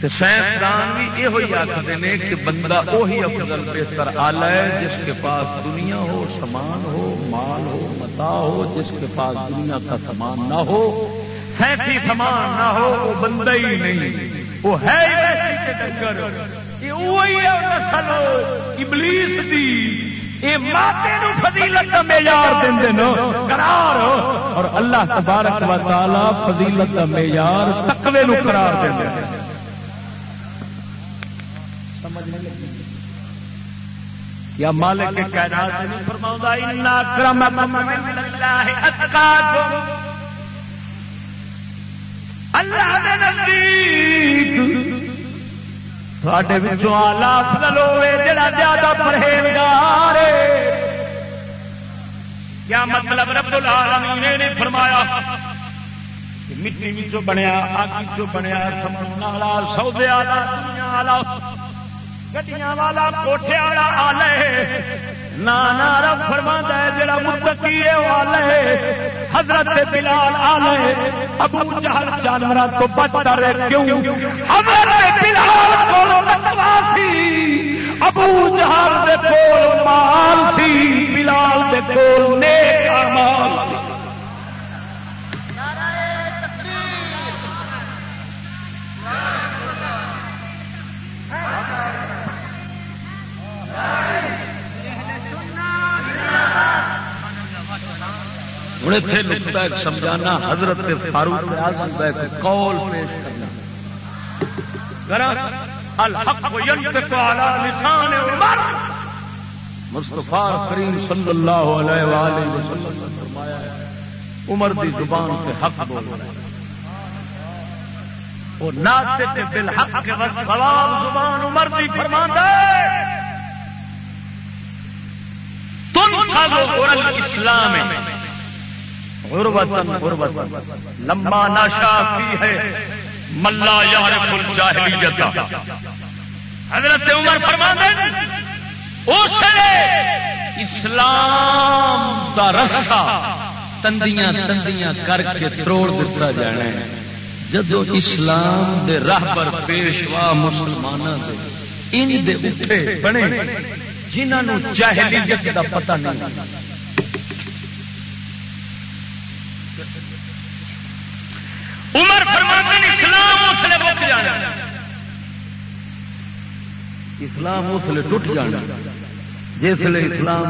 سائنسدان بھی یہ آخر نے کہ بندہ وہی افضل بہتر آلہ ہے جس کے پاس دنیا ہو، سامان ہو، مال ہو، متا ہو، جس کے پاس دنیا کا سامان نہ ہو سینسی سامان نہ ہو، وہ بندہ ہی نہیں۔ وہ ہے ابلیس دی۔ فضیلت معیار قرار اور اللہ تبارک و تعالی فضیلت کا معیار تقوی نو قرار دیں یا مالک کائنات نہیں فرماؤں ان اکرمکم عند اللہ اتقاکم اللہ دے نزدیک تھوڑے افضل جڑا زیادہ پرہیزگار کیا مطلب رب العالمین نے فرمایا مٹی بھی بنیا، آگ بنیا سمن والا گڈیاں والا کوٹھے والا آلے نانا رب فرما ہے جڑا متقی ہے وہ آلے حضرت بلال آلے ابو جہل جانور تو بچتا رہے کیوں حضرت بلال کو ابو جہل دے کول مال سی بلال دے کول نیک اعمال سی ہوں اتنے نقطہ ایک سمجھانا، حضرت فاروق اعظم کا ایک قول پیش کرنا۔ مصطفیٰ کریم صلی اللہ علیہ وآلہ وسلم نے فرمایا عمر دی زبان سے حق بول رہا ہے اور ناطق بالحق کے والصواب زبان عمر دی فرماندا ہے۔ تم غربتن غربتن لمبا ناشا کی ہے۔ ملا یار کل جاہلیت حضرت عمر فرماتے اس اسلام دا رسا تندیاں تندیاں کر کے تروڑ دیتا جانا ہے۔ جدو اسلام دے راہ پر پیشوا مسلمانوں دے، ان دے اٹھے بنے۔ جنہوں جاہلیت دا پتہ نہیں۔ عمر فرماتے اسلام اسلے رک جانا۔ اسلام اسلے ٹوٹ جانا۔ جسے اسلام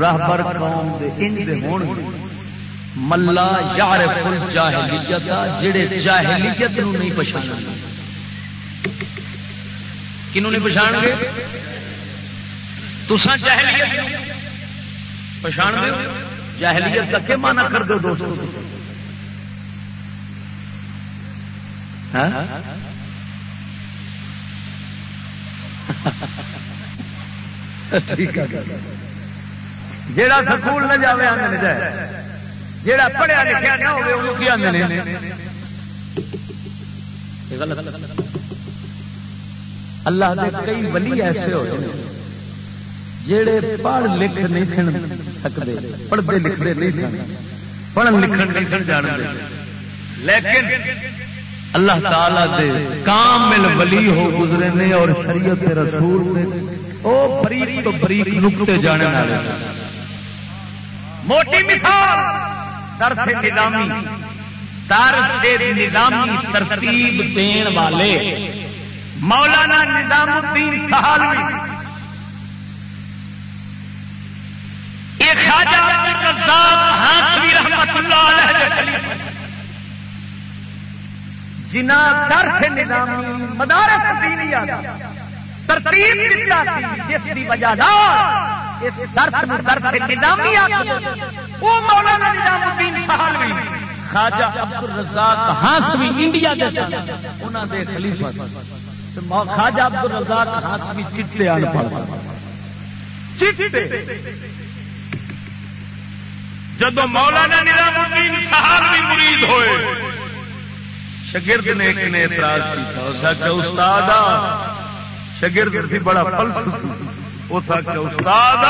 راہ بر قوم دے ان دے ہون۔ ملا یار فل جاہلیت جڑے جاہلیت نو نہیں پچھان کنو نہیں پچھان گے تسا جاہلیت پچھان دو جاہلیت کا کیا مانا کر دو دوستوں ہاں؟ جیڑا سکول نہ جائے آدھے جائے۔ جیڑا پڑھیا لکھا نہ ہوگی اللہ کے کئی ولی ایسے ہوتے ہیں۔ جڑے پڑھ لکھ نہیں سکتے پڑھتے لکھتے نہیں پڑھن لکھن نہیں جانتے۔ لیکن اللہ تعالی دے کامل ولی ہو گزرے نے اور شریعت رسول نے او بریک تو بریک نقطے جانے والے۔ موٹی مثال، درس نظامی۔ تر سے نظامی ترتیب دین والے۔ مولانا نظام الدین سہالوی یہ خواجہ ہانسوی رحمت اللہ علیہ جنا در سے نظامی مدارس دینیا ترتیب دیتا جس کی وجہ اس درس میں درس نظامی وہ مولانا نظام الدین سہالوی خواجہ عبد الرزاق ہانسوی انڈیا کے انہوں دے خلیفہ خواجہ عبد الرزاق ہانسوی چٹے ان پڑھ۔ چٹے جب مولانا نظام الدین سہالوی مرید ہوئے، شگرد نے ایک نے اعتراض کیا کہ استاد شگرد بھی بڑا فلسفی وہ تھا کہ استاد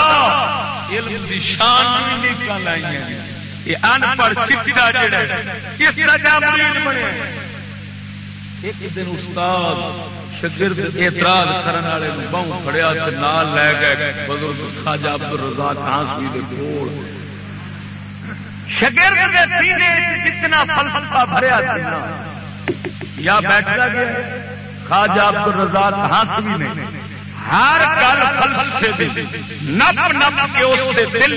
علم دی شان بھی نکل آئی ہیں۔ یہ ان پڑھ چٹا جڑا کس طرح مرید بنے۔ ایک دن استاد شگرد اعتراض کرنے والے بہو کھڑیا نال لے گئے، بزرگ خواجہ عبد الرزاق ہانسوی دے کول۔ شگرد کے سینے جتنا فلسفہ بھریا تھا یا بیٹھا گیا، خواجہ عبد الرزاق ہانسوی نے ہر گل فلسفے نپ نپ کے اس دے دل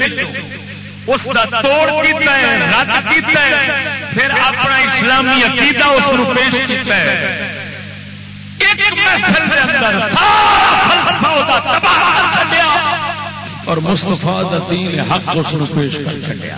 اس کا توڑ کیتا ہے، رد کیتا ہے، پھر اپنا اسلامی عقیدہ اس کو پیش کیتا ہے۔ ایک محفل دے اندر سارا فلسفہ دا تباہ کر چھڈیا۔ اور مستفا دین حق اس کو پیش کر چکیا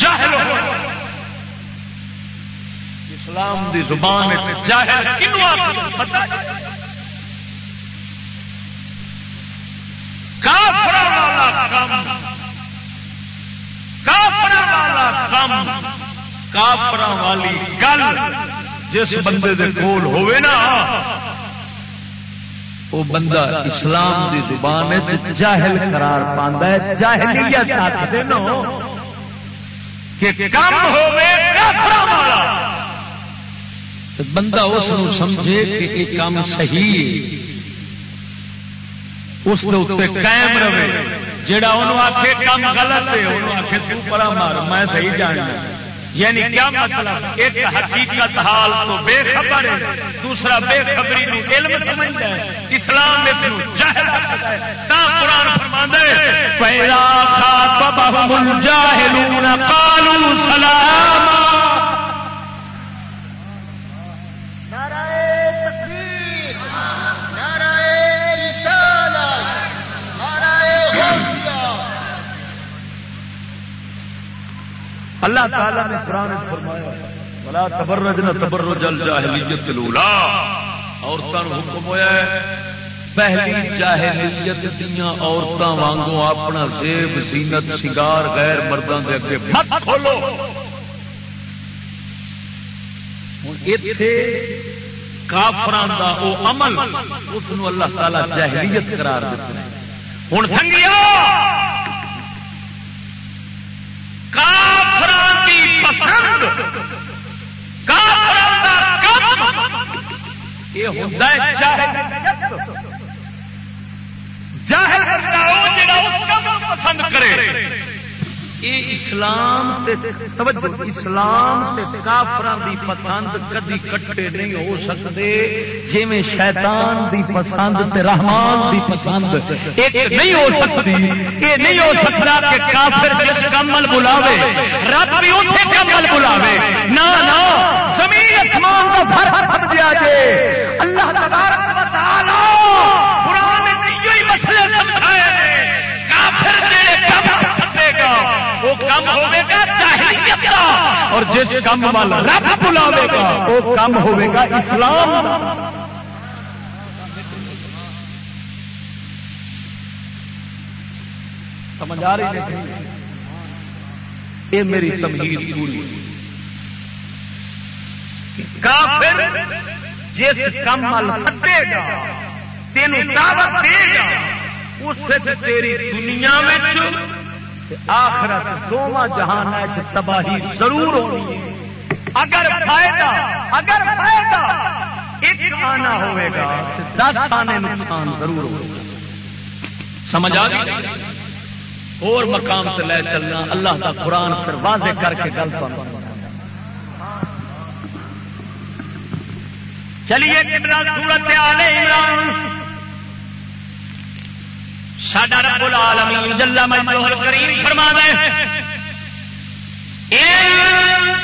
جاہل ہونا اسلام دی زبان جاہل۔ کنو کافر والا کام۔ کافر والا کم کافر والی گل جس بندے دے کول ہوئے نا، وہ بندہ اسلام دی زبان جاہل قرار پاندا ہے۔ جاہلیت آتے نو۔ کہ کم ہوئے بندہ اس کو سمجھے کہ یہ کام صحیح اس قائم رہے۔ جڑا انہوں آخے کام غلط ہے، انہوں آخے تو پرا مار، میں صحیح جاننا۔ یعنی کیا مطلب؟ ایک حقیقت حال تو بے خبر ہے، دوسرا بے خبری نو علم سمجھتا ہے، اسلام میں جاہل تا قرآن فرماندا ہے پہلا خاطبهم الجاهلون قالوا سلاما۔ اللہ تعالیٰ نے قرآن فرمایا بلا تبرج نہ تبرج الجاہلیت الاولا عورتوں کو حکم ہوا ہے، پہلی جاہلیت دیا عورتوں وانگو اپنا زیب، زینت سنگار غیر مردوں کے اگے مت کھولو. کافران دا او عمل، اس اللہ تعالی جاہلیت قرار دیتے ہیں۔ ہوں سنگیا پسند یہ ہوتا ہے جاہل۔ بندہ وہ جڑا اس پسند کرے۔ یہ اسلام توجہ، اسلام کافران دی پسند کدی کٹے نہیں ہو سکتے۔ جی میں شیطان دی پسند تے رحمان دی پسند ایک نہیں ہو سکتی۔ یہ نہیں ہو سکتا کہ کافر جس کمل بلاوے، رب بھی اتنے کمل بلاوے۔ نہ نہ، زمین اسمان کا فرق سمجھا جے اللہ تبارک و تعالی قرآن نے یہی مسئلے سمجھائے وہ کم ہوگا چاہیے اور جس کم والا رب بلاوے گا، وہ کم ہوگا اسلام سمجھ آ رہی یہ میری تمہید پوری۔ کافر جس کم ہٹے گا تین دعوت دے گا، اس تیری دنیا میں آخرت دونوں جہان تباہی ضرور ہونی اگر فائدہ اگر فائدہ ایک آنا ہوئے گا دس آنے نقصان ضرور ہوگا سمجھ آ گئی؟ اور مقام سے لے چلنا اللہ کا قرآن پھر واضح کر کے گل پر چلیے سورت آل عمران۔ ساڈا رب العالمین جل مجدہ کریم فرما دے ان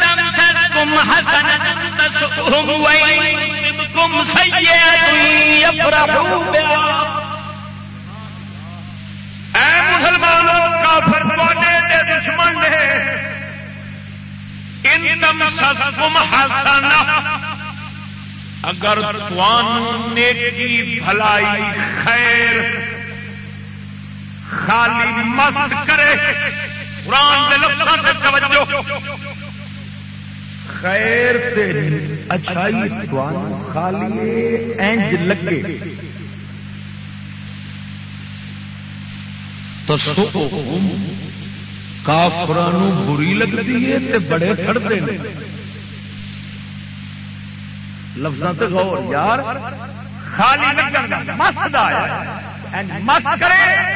تمسكم حسنة تسؤهم وإن تصبكم سيئة يفرحوا بها۔ اے مسلمانوں، کافر کونے دے دشمن ہے ان تمسكم حسنة اگر نیکی، بھلائی، خیر خالی مست کرے۔ قرآن کے لفظوں سے توجہ۔ خیر اچھائی خالی اینج لگے۔ تو کافران بری لگتی ہے بڑے کھڑتے ہیں۔ لفظوں سے غور یار، خالی لگن مست مست کرے۔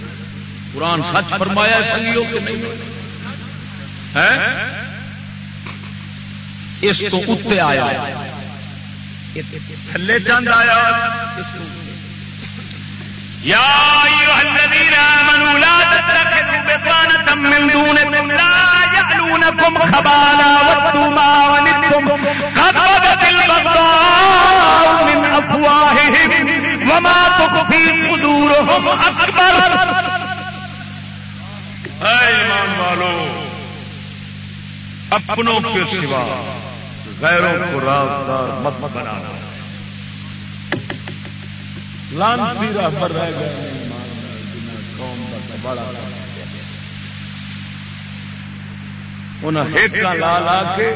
قرآن سچ فرمایا سنگیوں کے نہیں؟ اس تو اتنے آیا تھلے چند آیا یا ایوہ الذین آمنوا لا تتخذوا بطانة من دونكم لا يألونكم خبالا ودوا ما ولدتم قد بدت البغضاء من أفواههم وما تخفي صدورهم أكبر اے ایمان والو، اپنوں کے سوا غیروں کو رازدار مت بنانا۔ لانتی رہبر رہ گئے قوم کا بڑا انہیں ہیکا لا لا کے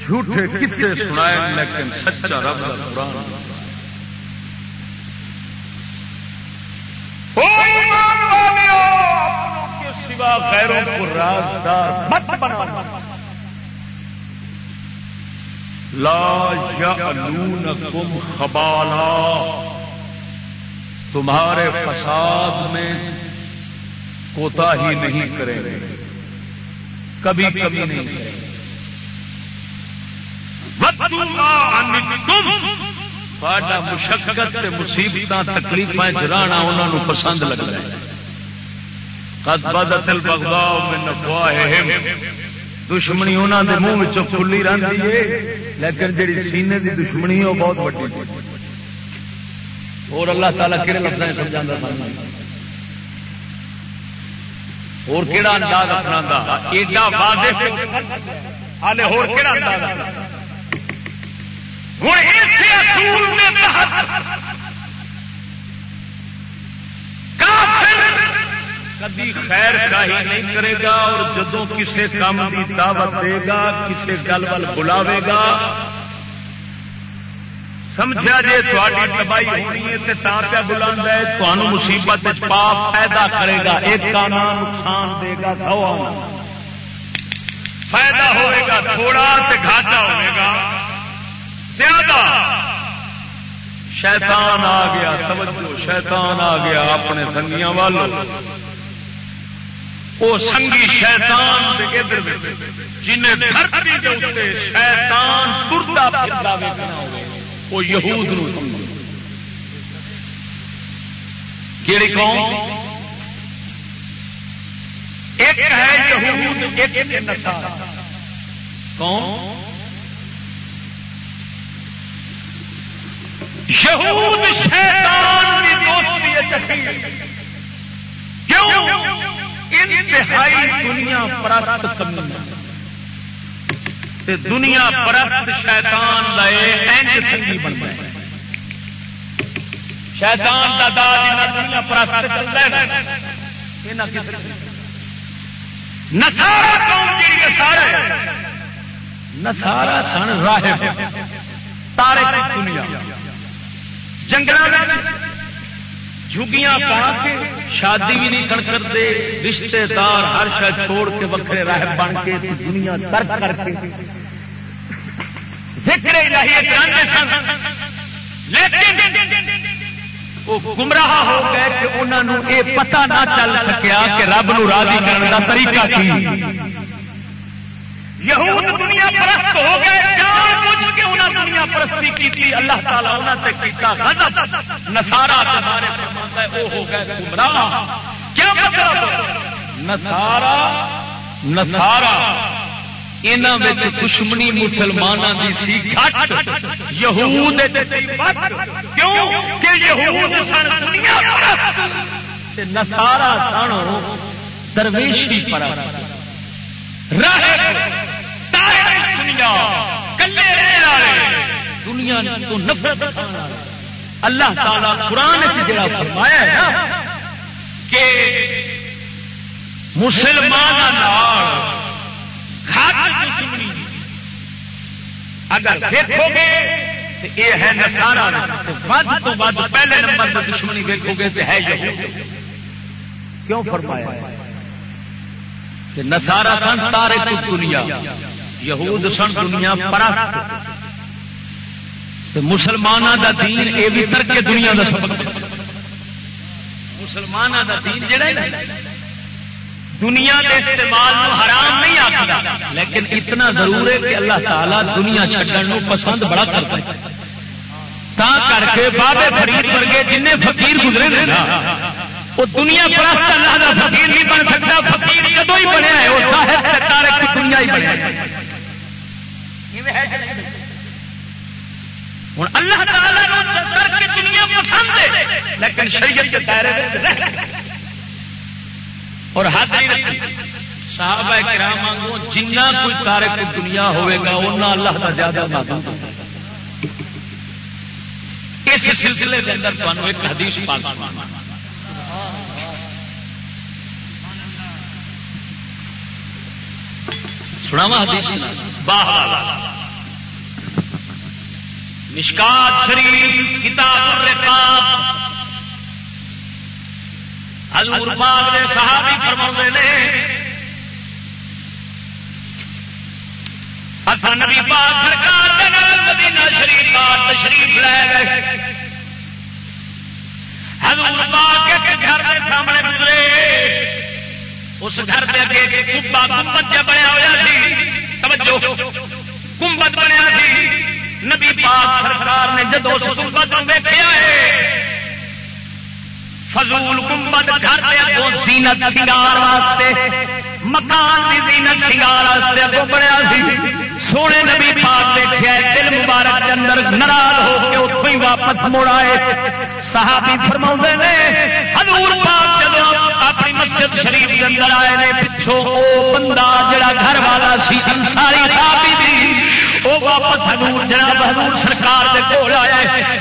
جھوٹے کتنے سنائے، لیکن سچا رب کا قرآن۔ سوا غیروں کو رازدار مت بنانا لا یعلونکم خبالا۔ تمہارے فساد میں کوتا ہی نہیں کریں گے۔ کبھی کبھی نہیں۔ کریں مشقت مصیبت تکلیف جرانا انہوں پسند لگتا ہے۔ دشمنی انہوں کے منہ کھلی رہتی ہے، لیکن جی سینے کی دشمنی وہ بہت وڈی اور اللہ تعالیٰ کہڑے لفظ سمجھا اور کہڑا انداز اپنا ایڈا واضح ہالے اور انداز کبھی خیر کا نہیں کرے گا اور جدو کسی کام کی دعوت دے گا کسی گل وال بلاوے گا۔ سمجھا جی تاری تباہی ہونی ہے تو بلا ہے تمہوں مصیبت پاپ پیدا کرے گا ایک نقصان دے گا فائدہ ہوئے گا تھوڑا تو گھاٹا ہوئے گا۔ زیادہ۔ شیطان آ گیا سمجھو شیطان آ گیا اپنے سنگیاں والوں۔ وہ سنگی شیطان جنہیں شیطان ترتا وہ یہود کہڑی قوم؟ ایک ہے یہود، ایک نصارا یہود شیطان کی دوستی کیوں؟ انتہائی دنیا پرست کمی دنیا پرست شیطان لائے سنگھی بن گئے شیطان کا داد دنیا پرست چلتا ہے۔ نسارا کون جی نسارا نسارا سن راہ تارے دنیا۔ جنگل جھگیاں پا کے شادی بھی نہیں سن کرتے رشتے دار ہر شاید چھوڑ کے وکرے راہ بن کے دنیا ترک کر کے۔ ذکر وہ گمراہ ہو گئے کہ انہوں نے یہ پتا نہ چل سکیا کہ رب نو راضی کرنے کا طریقہ کی۔ یہود دنیا پرست ہو گئے، جان بوجھ کے انہوں دنیا پرستی کی تھی اللہ تعالیٰ انہوں سے کیتا غضب۔ نصارا ہمارے فرماتا ہے، وہ ہو گئے گمراہ۔ کیا مطلب؟ نصارا نصارا انہاں وچ دشمنی مسلمانوں کی سی گھٹ۔ یہود نسارا سن دنیا پرست۔ تے نصارا سن درویشی پرست۔ راہ پر دنیا تو نفرت اللہ تعالی قرآن جڑا فرمایا ہے نا کہ مسلمان اگر دیکھو گے یہ ہے نسارا ود تو ود پہلے نمبر پر دشمنی دیکھو گے تو ہے یہ کیوں فرمایا کہ نسارا سن تارے کچھ دنیا۔ یہود سن دنیا پرست مسلمانوں کا دین یہ بھی کر کے دنیا کا سبق مسلمانوں کا دین جڑا دنیا کے استعمال حرام نہیں آتا لیکن اتنا ضرور ہے کہ اللہ تعالیٰ دنیا چڈن پسند بڑا کرتا ہے۔ تا کر کے بابے فرید ورگے جن فقیر گزرے نا، وہ دنیا پرست اللہ کا فقیر نہیں بن سکتا، فقیر کدو ہی بنیا ہے، وہ صاحب دنیا ہی بنیا ہے۔ ہوں اللہ تعالیٰ کر کے دنیا پسند ہے، لیکن شریعت کے دائرے اور حد نہیں رکھی صحابہ کرام وانگو جنہ کوئی تارک دنیا ہوئے گا اتنا اللہ کا زیادہ محدود اس سلسلے کے اندر تمہیں ایک حدیث پاک سناوا حدیث باہ مشکات شریف، کتاب الرقاب۔ حضور پاک نے صحابی فرما نے اتنا نبی پاک سرکار مدینہ شریف پاک تشریف لے گئے۔ حضور پاک کے گھر کے سامنے گزرے۔ اس گھر کے اگے کمبا گنبد بنیا ہوا سی۔ توجہ۔ گنبد بنیا سی نبی پاک سرکار نے جدو اس گنبد ویکیا ہے، فضول گنبد گھر اگوں زینت سنگار واسطے، مکان کی زینت سنگار واسطے اگوں بڑھیا سی۔ سونے نبی پاک دیکھا دل مبارک کے اندر ناراض ہو کے اتوں ہی واپس مڑ آئے صحابی فرما نے، حضور پاک اپنی مسجد شریف کے اندر آئے نے پچھو او بندہ جڑا گھر والا سی انساری صحابی دی، وہ واپس حضور، جناب حضور سرکار کے کول آیا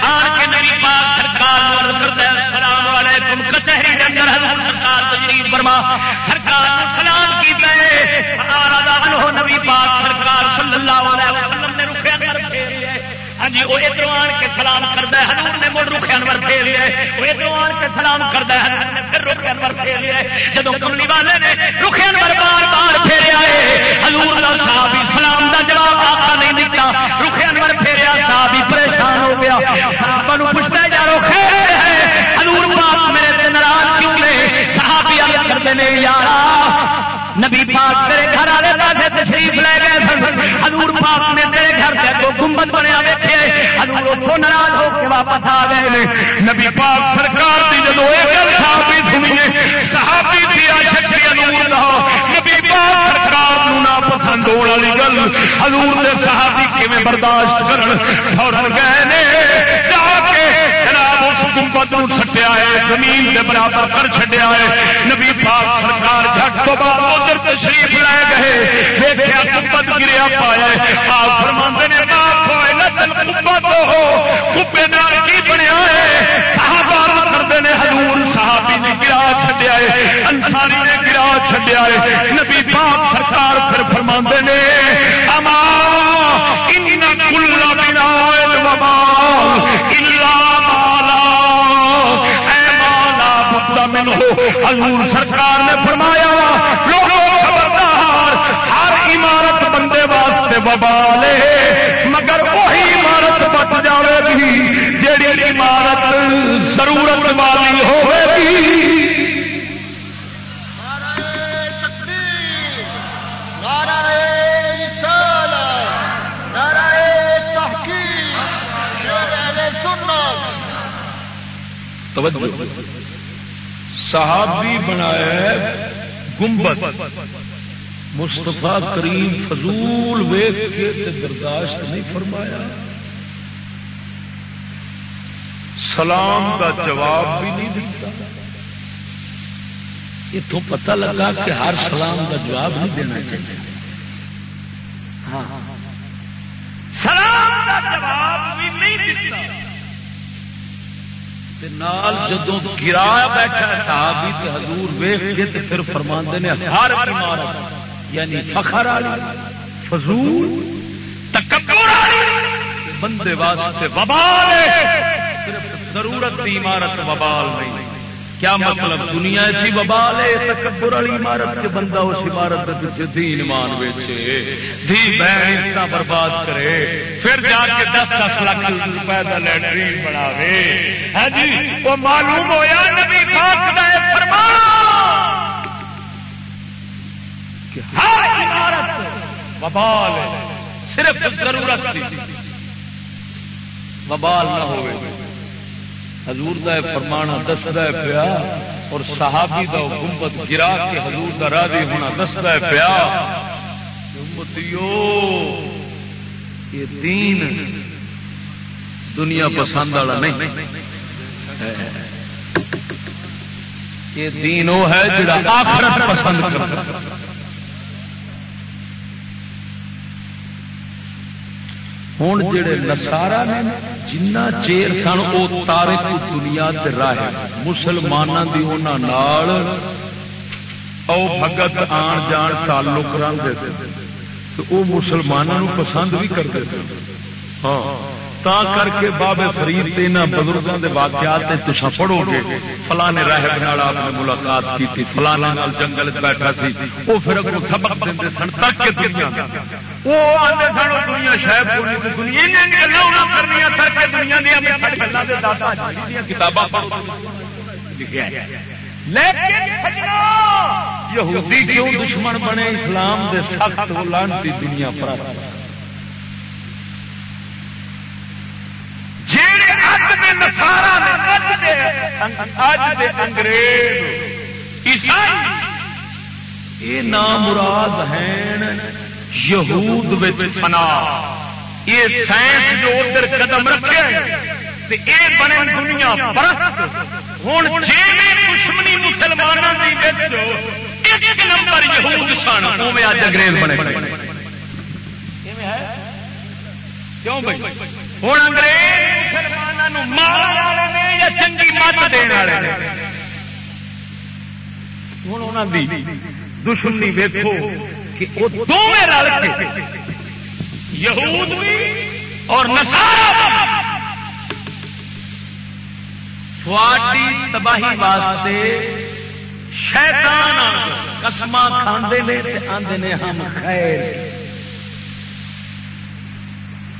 آن کے نبی پاک سرکار عرض کرتا ہے، السلام علیکم، کچہری کے اندر حضور سرکار تشریف فرما۔ سرکار نے سلام کی نبی پاک سرکار صلی اللہ علیہ وسلم نے رکھے۔ ہاں جی وہ ادھر آن کے سلام کرتا ہے۔ حضور نے مڑ رکھے انور پھیر لیا وہ ادھر آن کے سلام کرتا ہے۔ حضور نے پھر رکھے انور پھیر لیا جب کملی والے نے رکھے انور بار بار پھیریا ہے حضور کا صاحب سلام کا جواب آقا نہیں دیتا رکھے انور پھیریا صاحب پریشان ہو گیا۔ صحابہ پوچھتا جا رکھے حضور پاک میرے سے ناراض کیوں نے؟ صحابی عرض کرتے ہیں یار نبی پاک تیرے گھر والے پاس تشریف لے گئے سن۔ حضور پاک نے تیرے گھر سے گنبد بنیا ویٹے حضور اتوں ناراض ہو کے واپس آ گئے نبی پاک سرکار دی جدو گل صحابی سنیے صحابی دی عاشق دی نبی پاک سرکار نو نا پسند ہون والی گل، حضور دے صحابی کیویں برداشت کرن فورن گئے نے۔ جا کے جناب اس گنبد نو چھٹیا ہے، زمین دے برابر کر چھڈیا ہے۔ نبی پاک سرکار جھٹ تو بعد تشریف گئے۔ ویکھیا گنبد گریا پایا ہے۔ آپ فرماندے نے بنیا ہے؟ صحابہ کرتے ہیں، حضور صحابی نے گرا چڈیا ہے انسانی نے گرا چڈیا ہے، نبی پاک سرکار پھر فرما نے، اما کلا بنا حضور سرکار نے فرمایا، لوگوں خبردار، ہر عمارت بندے واسطے ببال مگر توجہ۔ صحابی بنایا گنبد۔ مستفا کریم فضول ویخ کے برداشت نہیں فرمایا۔ سلام کا جواب بھی نہیں دیتا یہ تو پتہ لگا کہ ہر سلام کا جواب نہیں دینا چاہیے۔ ہاں۔ سلام کا جواب بھی نہیں دیتا نال جدو گرا بیٹھا صحابی تے حضور ویخ کے تے پھر فرماندے نے ہر عمارت یعنی فخر والی، فضول، تکبر والی، بندے واسطے وبال صرف ضرورت کی عمارت وبال نہیں۔ کیا مطلب دنیا چی وبال ہے؟ تکبر والی عمارت کے بندہ اس عمارت کے پیچھے دین ایمان بیچے دھی بہن اتنا برباد کرے۔ پھر جا کے دس دس لاکھ روپے کا لیٹرین بناوے۔ ہاں جی وہ معلوم ہویا نبی پاک دا فرمان؟ کہ ہر عمارت وبال ہے، صرف ضرورت تھی وبال نہ ہوئے۔ حضور دا فرمانا دستا پیا اور صحابی دا گنبد گرا کے حضور دا راضی ہونا دستا پیا یہ دین دنیا پسند والا نہیں یہ دین وہ ہے جڑا آخرت پسند کرتا ہوں جڑے نسارا نے جنہ چیر سن وہ تارے کی دنیا راہ مسلمانوں کی انہوں او بھگت آن جان تعلق رکھتے وہ مسلمانوں پسند بھی کرتے تھے ہاں۔ تا کر کے بابے فرید یہاں بزرگوں کے واقعات تصا پڑھو گے فلانے راہب آپ نے ملاقات کی تھی فلانے جنگل بیٹھا سی۔ وہ پھر اگر سبق دیں سن تک کے دنیا۔ وہ آتے سن دنیا شاید جی کتاباں یہودی کیوں دشمن بنے؟ اسلام دے سخت لانتی دنیا پر انگریز یہ نام مراد ہیں یہود فنا یہ سائنس جو ادھر قدم رکھے یہ بنے دنیا پرست. ہوں جی دشمنی مسلمانوں کی ایک نمبر یہود سن اج انگریز بنے. کیوں بھائی؟ ہوں انگریز یا چنگی مت دن ہوں انہوں دشمنی ویکو کہ وہ دونوں رل کے یہود بھی اور تھوڑی تباہی واسطے شیطان قسم کھانے آدھے نے ہم خیر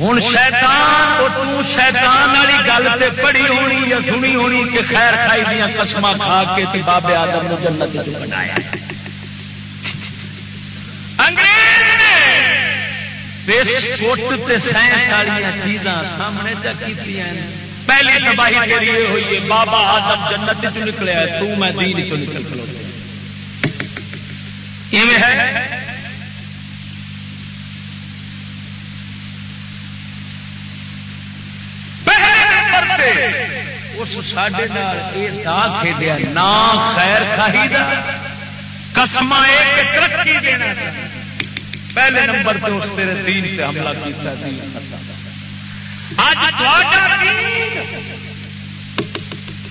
ہوں شیطان تو شیطان والی گل سے پڑھی ہونی یا سنی ہونی کہ خیر کھائی دیا قسم کھا کے بابے آدم نے جنت بنایا سائنس والی چیزاں سامنے پہلی تباہی کے لیے ہوئی ہے بابا آدم جنت چ نکلیا تو میں دین چ نکل ہے؟ اس سڈے کھیلیا نہ خیر خاہی کسم ترقی دینا۔ پہلے نمبر پہ اس تیرے دین سے حملہ کیا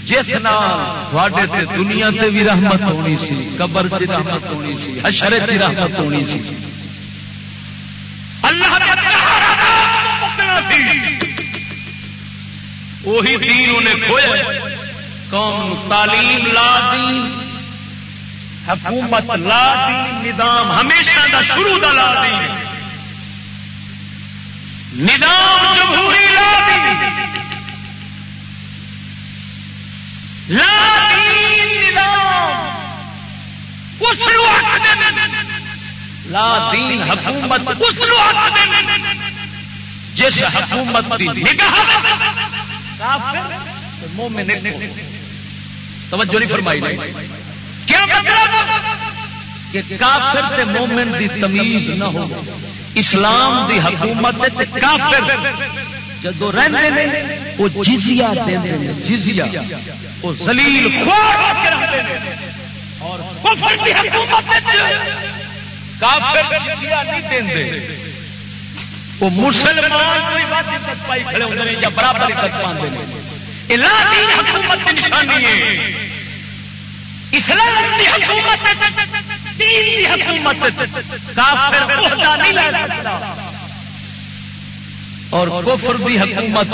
جس نال دنیا سے بھی رحمت ہونی سی، قبر کی رحمت ہونی سی حشر کی رحمت ہونی سی۔ اللہ وہی دین انہیں کھویا قوم تعلیم لا دی حکومت لا دی نظام ہمیشہ دا شروع دا لا دی نظام جمہوری لا دی لا دین نظام۔ اس لا دین حکومت اس جس حکومت کی نگاہ توجہ نہیں فرمائی کیا کہ کافر تے مومن دی تمیز نہ ہو۔ اسلام دی حکومت کافر۔ جدو رہتے وہ وہ اور کافر نہیں وہ مسلمان پائی کھڑے ہوتے ہیں یا برابر عزت پاتے ہیں۔ حکومت کی نشانی ہے۔ اسلام کی حکومت، دین کی حکومت۔ کافر نہیں لے سکتا۔ اور کفر دی حکومت۔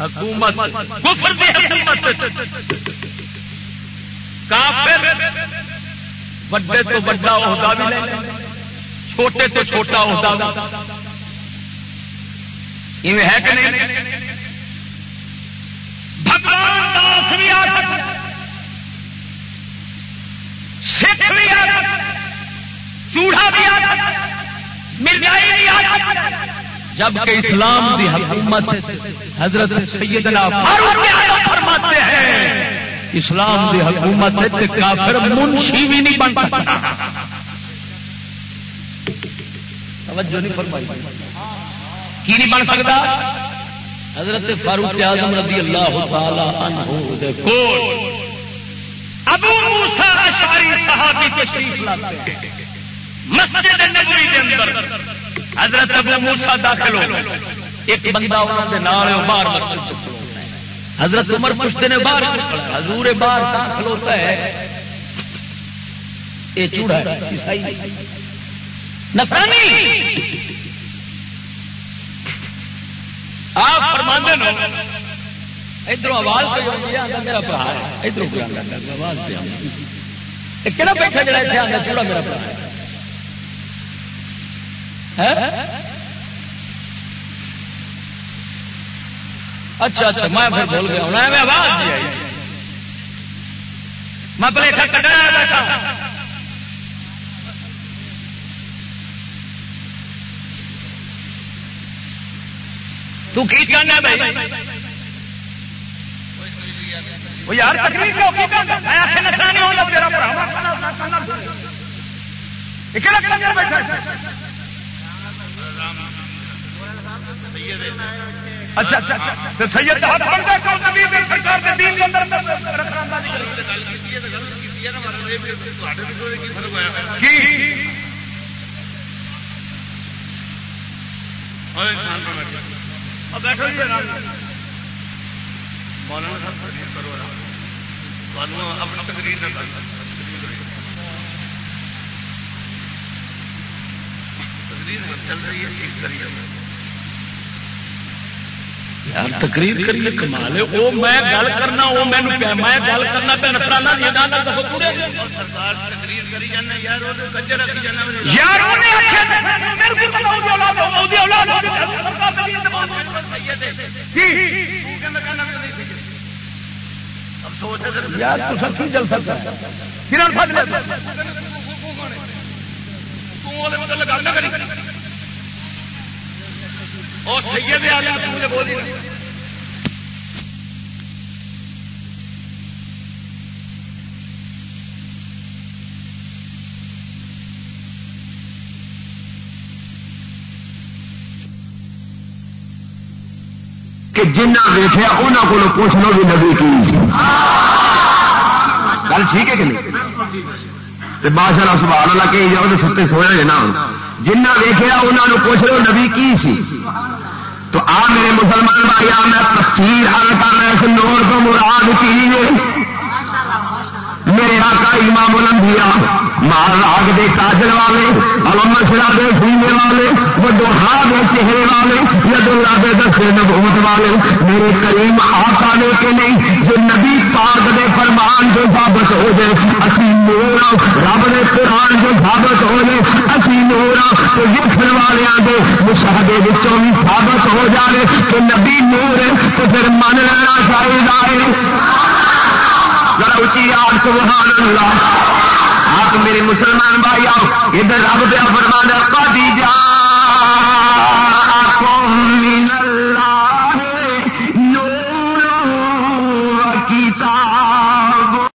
حکومت، کفر دی حکومت۔ کافر بڑے تو بڑا عہدہ بھی لے۔ چھوٹے تو چھوٹا ہوتا ہے کہ نہیں؟ بھگوان داس بھی آ سکھ بھی آ چوڑا بھی آ مرزائی بھی آ جبکہ اسلام دی حکومت حضرت سیدنا فاروق فرماتے ہیں، اسلام دی حکومت کافر منشی بھی نہیں بن سکتا۔ توجہ نہیں فرمائی۔ کی نہیں بن سکتا؟ حضرت فاروق اعظم رضی اللہ تعالی عنہ دے کول۔ ابو موسی اشعری صحابی تشریف لاتے ہیں۔ مسجد نبوی دے اندر حضرت ابو موسی داخل ہو۔ ایک بندہ انہاں دے نال باہر مسجد حضرت عمر پوچھتے نے باہر حضور باہر داخل ہوتا ہے۔ یہ چوڑا ہے، عیسائی نسانی آپ فرماندے نو، ادھر آواز میرا برا ہے۔ ادھر آواز کہڑا بیٹھا جڑا اتنے آتا چوڑا میرا برا ہے۔ ہاں؟ اچھا اچھا میں پھر بول گیا ہوں میں آواز نہیں آئی۔ میں پلیٹا کٹایا بیٹھا۔ تو کی چاہنا بھائی؟ وہ یار تکلیف میں آخر نہیں تیرا اچھا اچھا سید کی؟ بیٹھو جی مولانا صاحب کرو۔ اپنا تقریر نہ چل رہی ہے ٹھیک کریے۔ یار تقریر کریے کمال وہ میں گل کرنا وہ مینو کہ میں گل کرنا پہ نفرانہ تو پورے تقریر کری یار یار یار تو سب کی چل سکتا ہے کرن لے اور سید آ تو بولی کہ جنہ ویخیا انہوں کو پوچھ لو بھی نبی کی۔ گل ٹھیک ہے کہ نہیں؟ بادشاہ سوال والا کہ جاؤ تو ستے سویا جی نا جنہ ویخیا انہوں نے پوچھ لو نبی کی سی؟ تو آ میرے مسلمان بھائی آ میں تفصیل حل کرنا اس نور کو مراد کی میرے آقا امام الانبیاء، مال راگ دے کاجل والے المشرا دے سینے والے وہ ہاں دے چہرے والے ید اللہ دے دسے نبوت والے، میرے کریم آقا نے کہ نہیں، جو نبی پاک دے فرمان جو ثابت ہو جائے، اسی مورا رب نے قرآن جو ثابت ہو جائے، اسی مورا تو لکھن والوں دے مشاہدے وچوں بھی ثابت ہو جائے کہ نبی مور ہے تو پھر من لینا چاہیے ذرا اچھی آج سبحان اللہ۔ آپ میرے مسلمان بھائی آؤ ادھر رب دیا فرمان کا دی جا آپ کو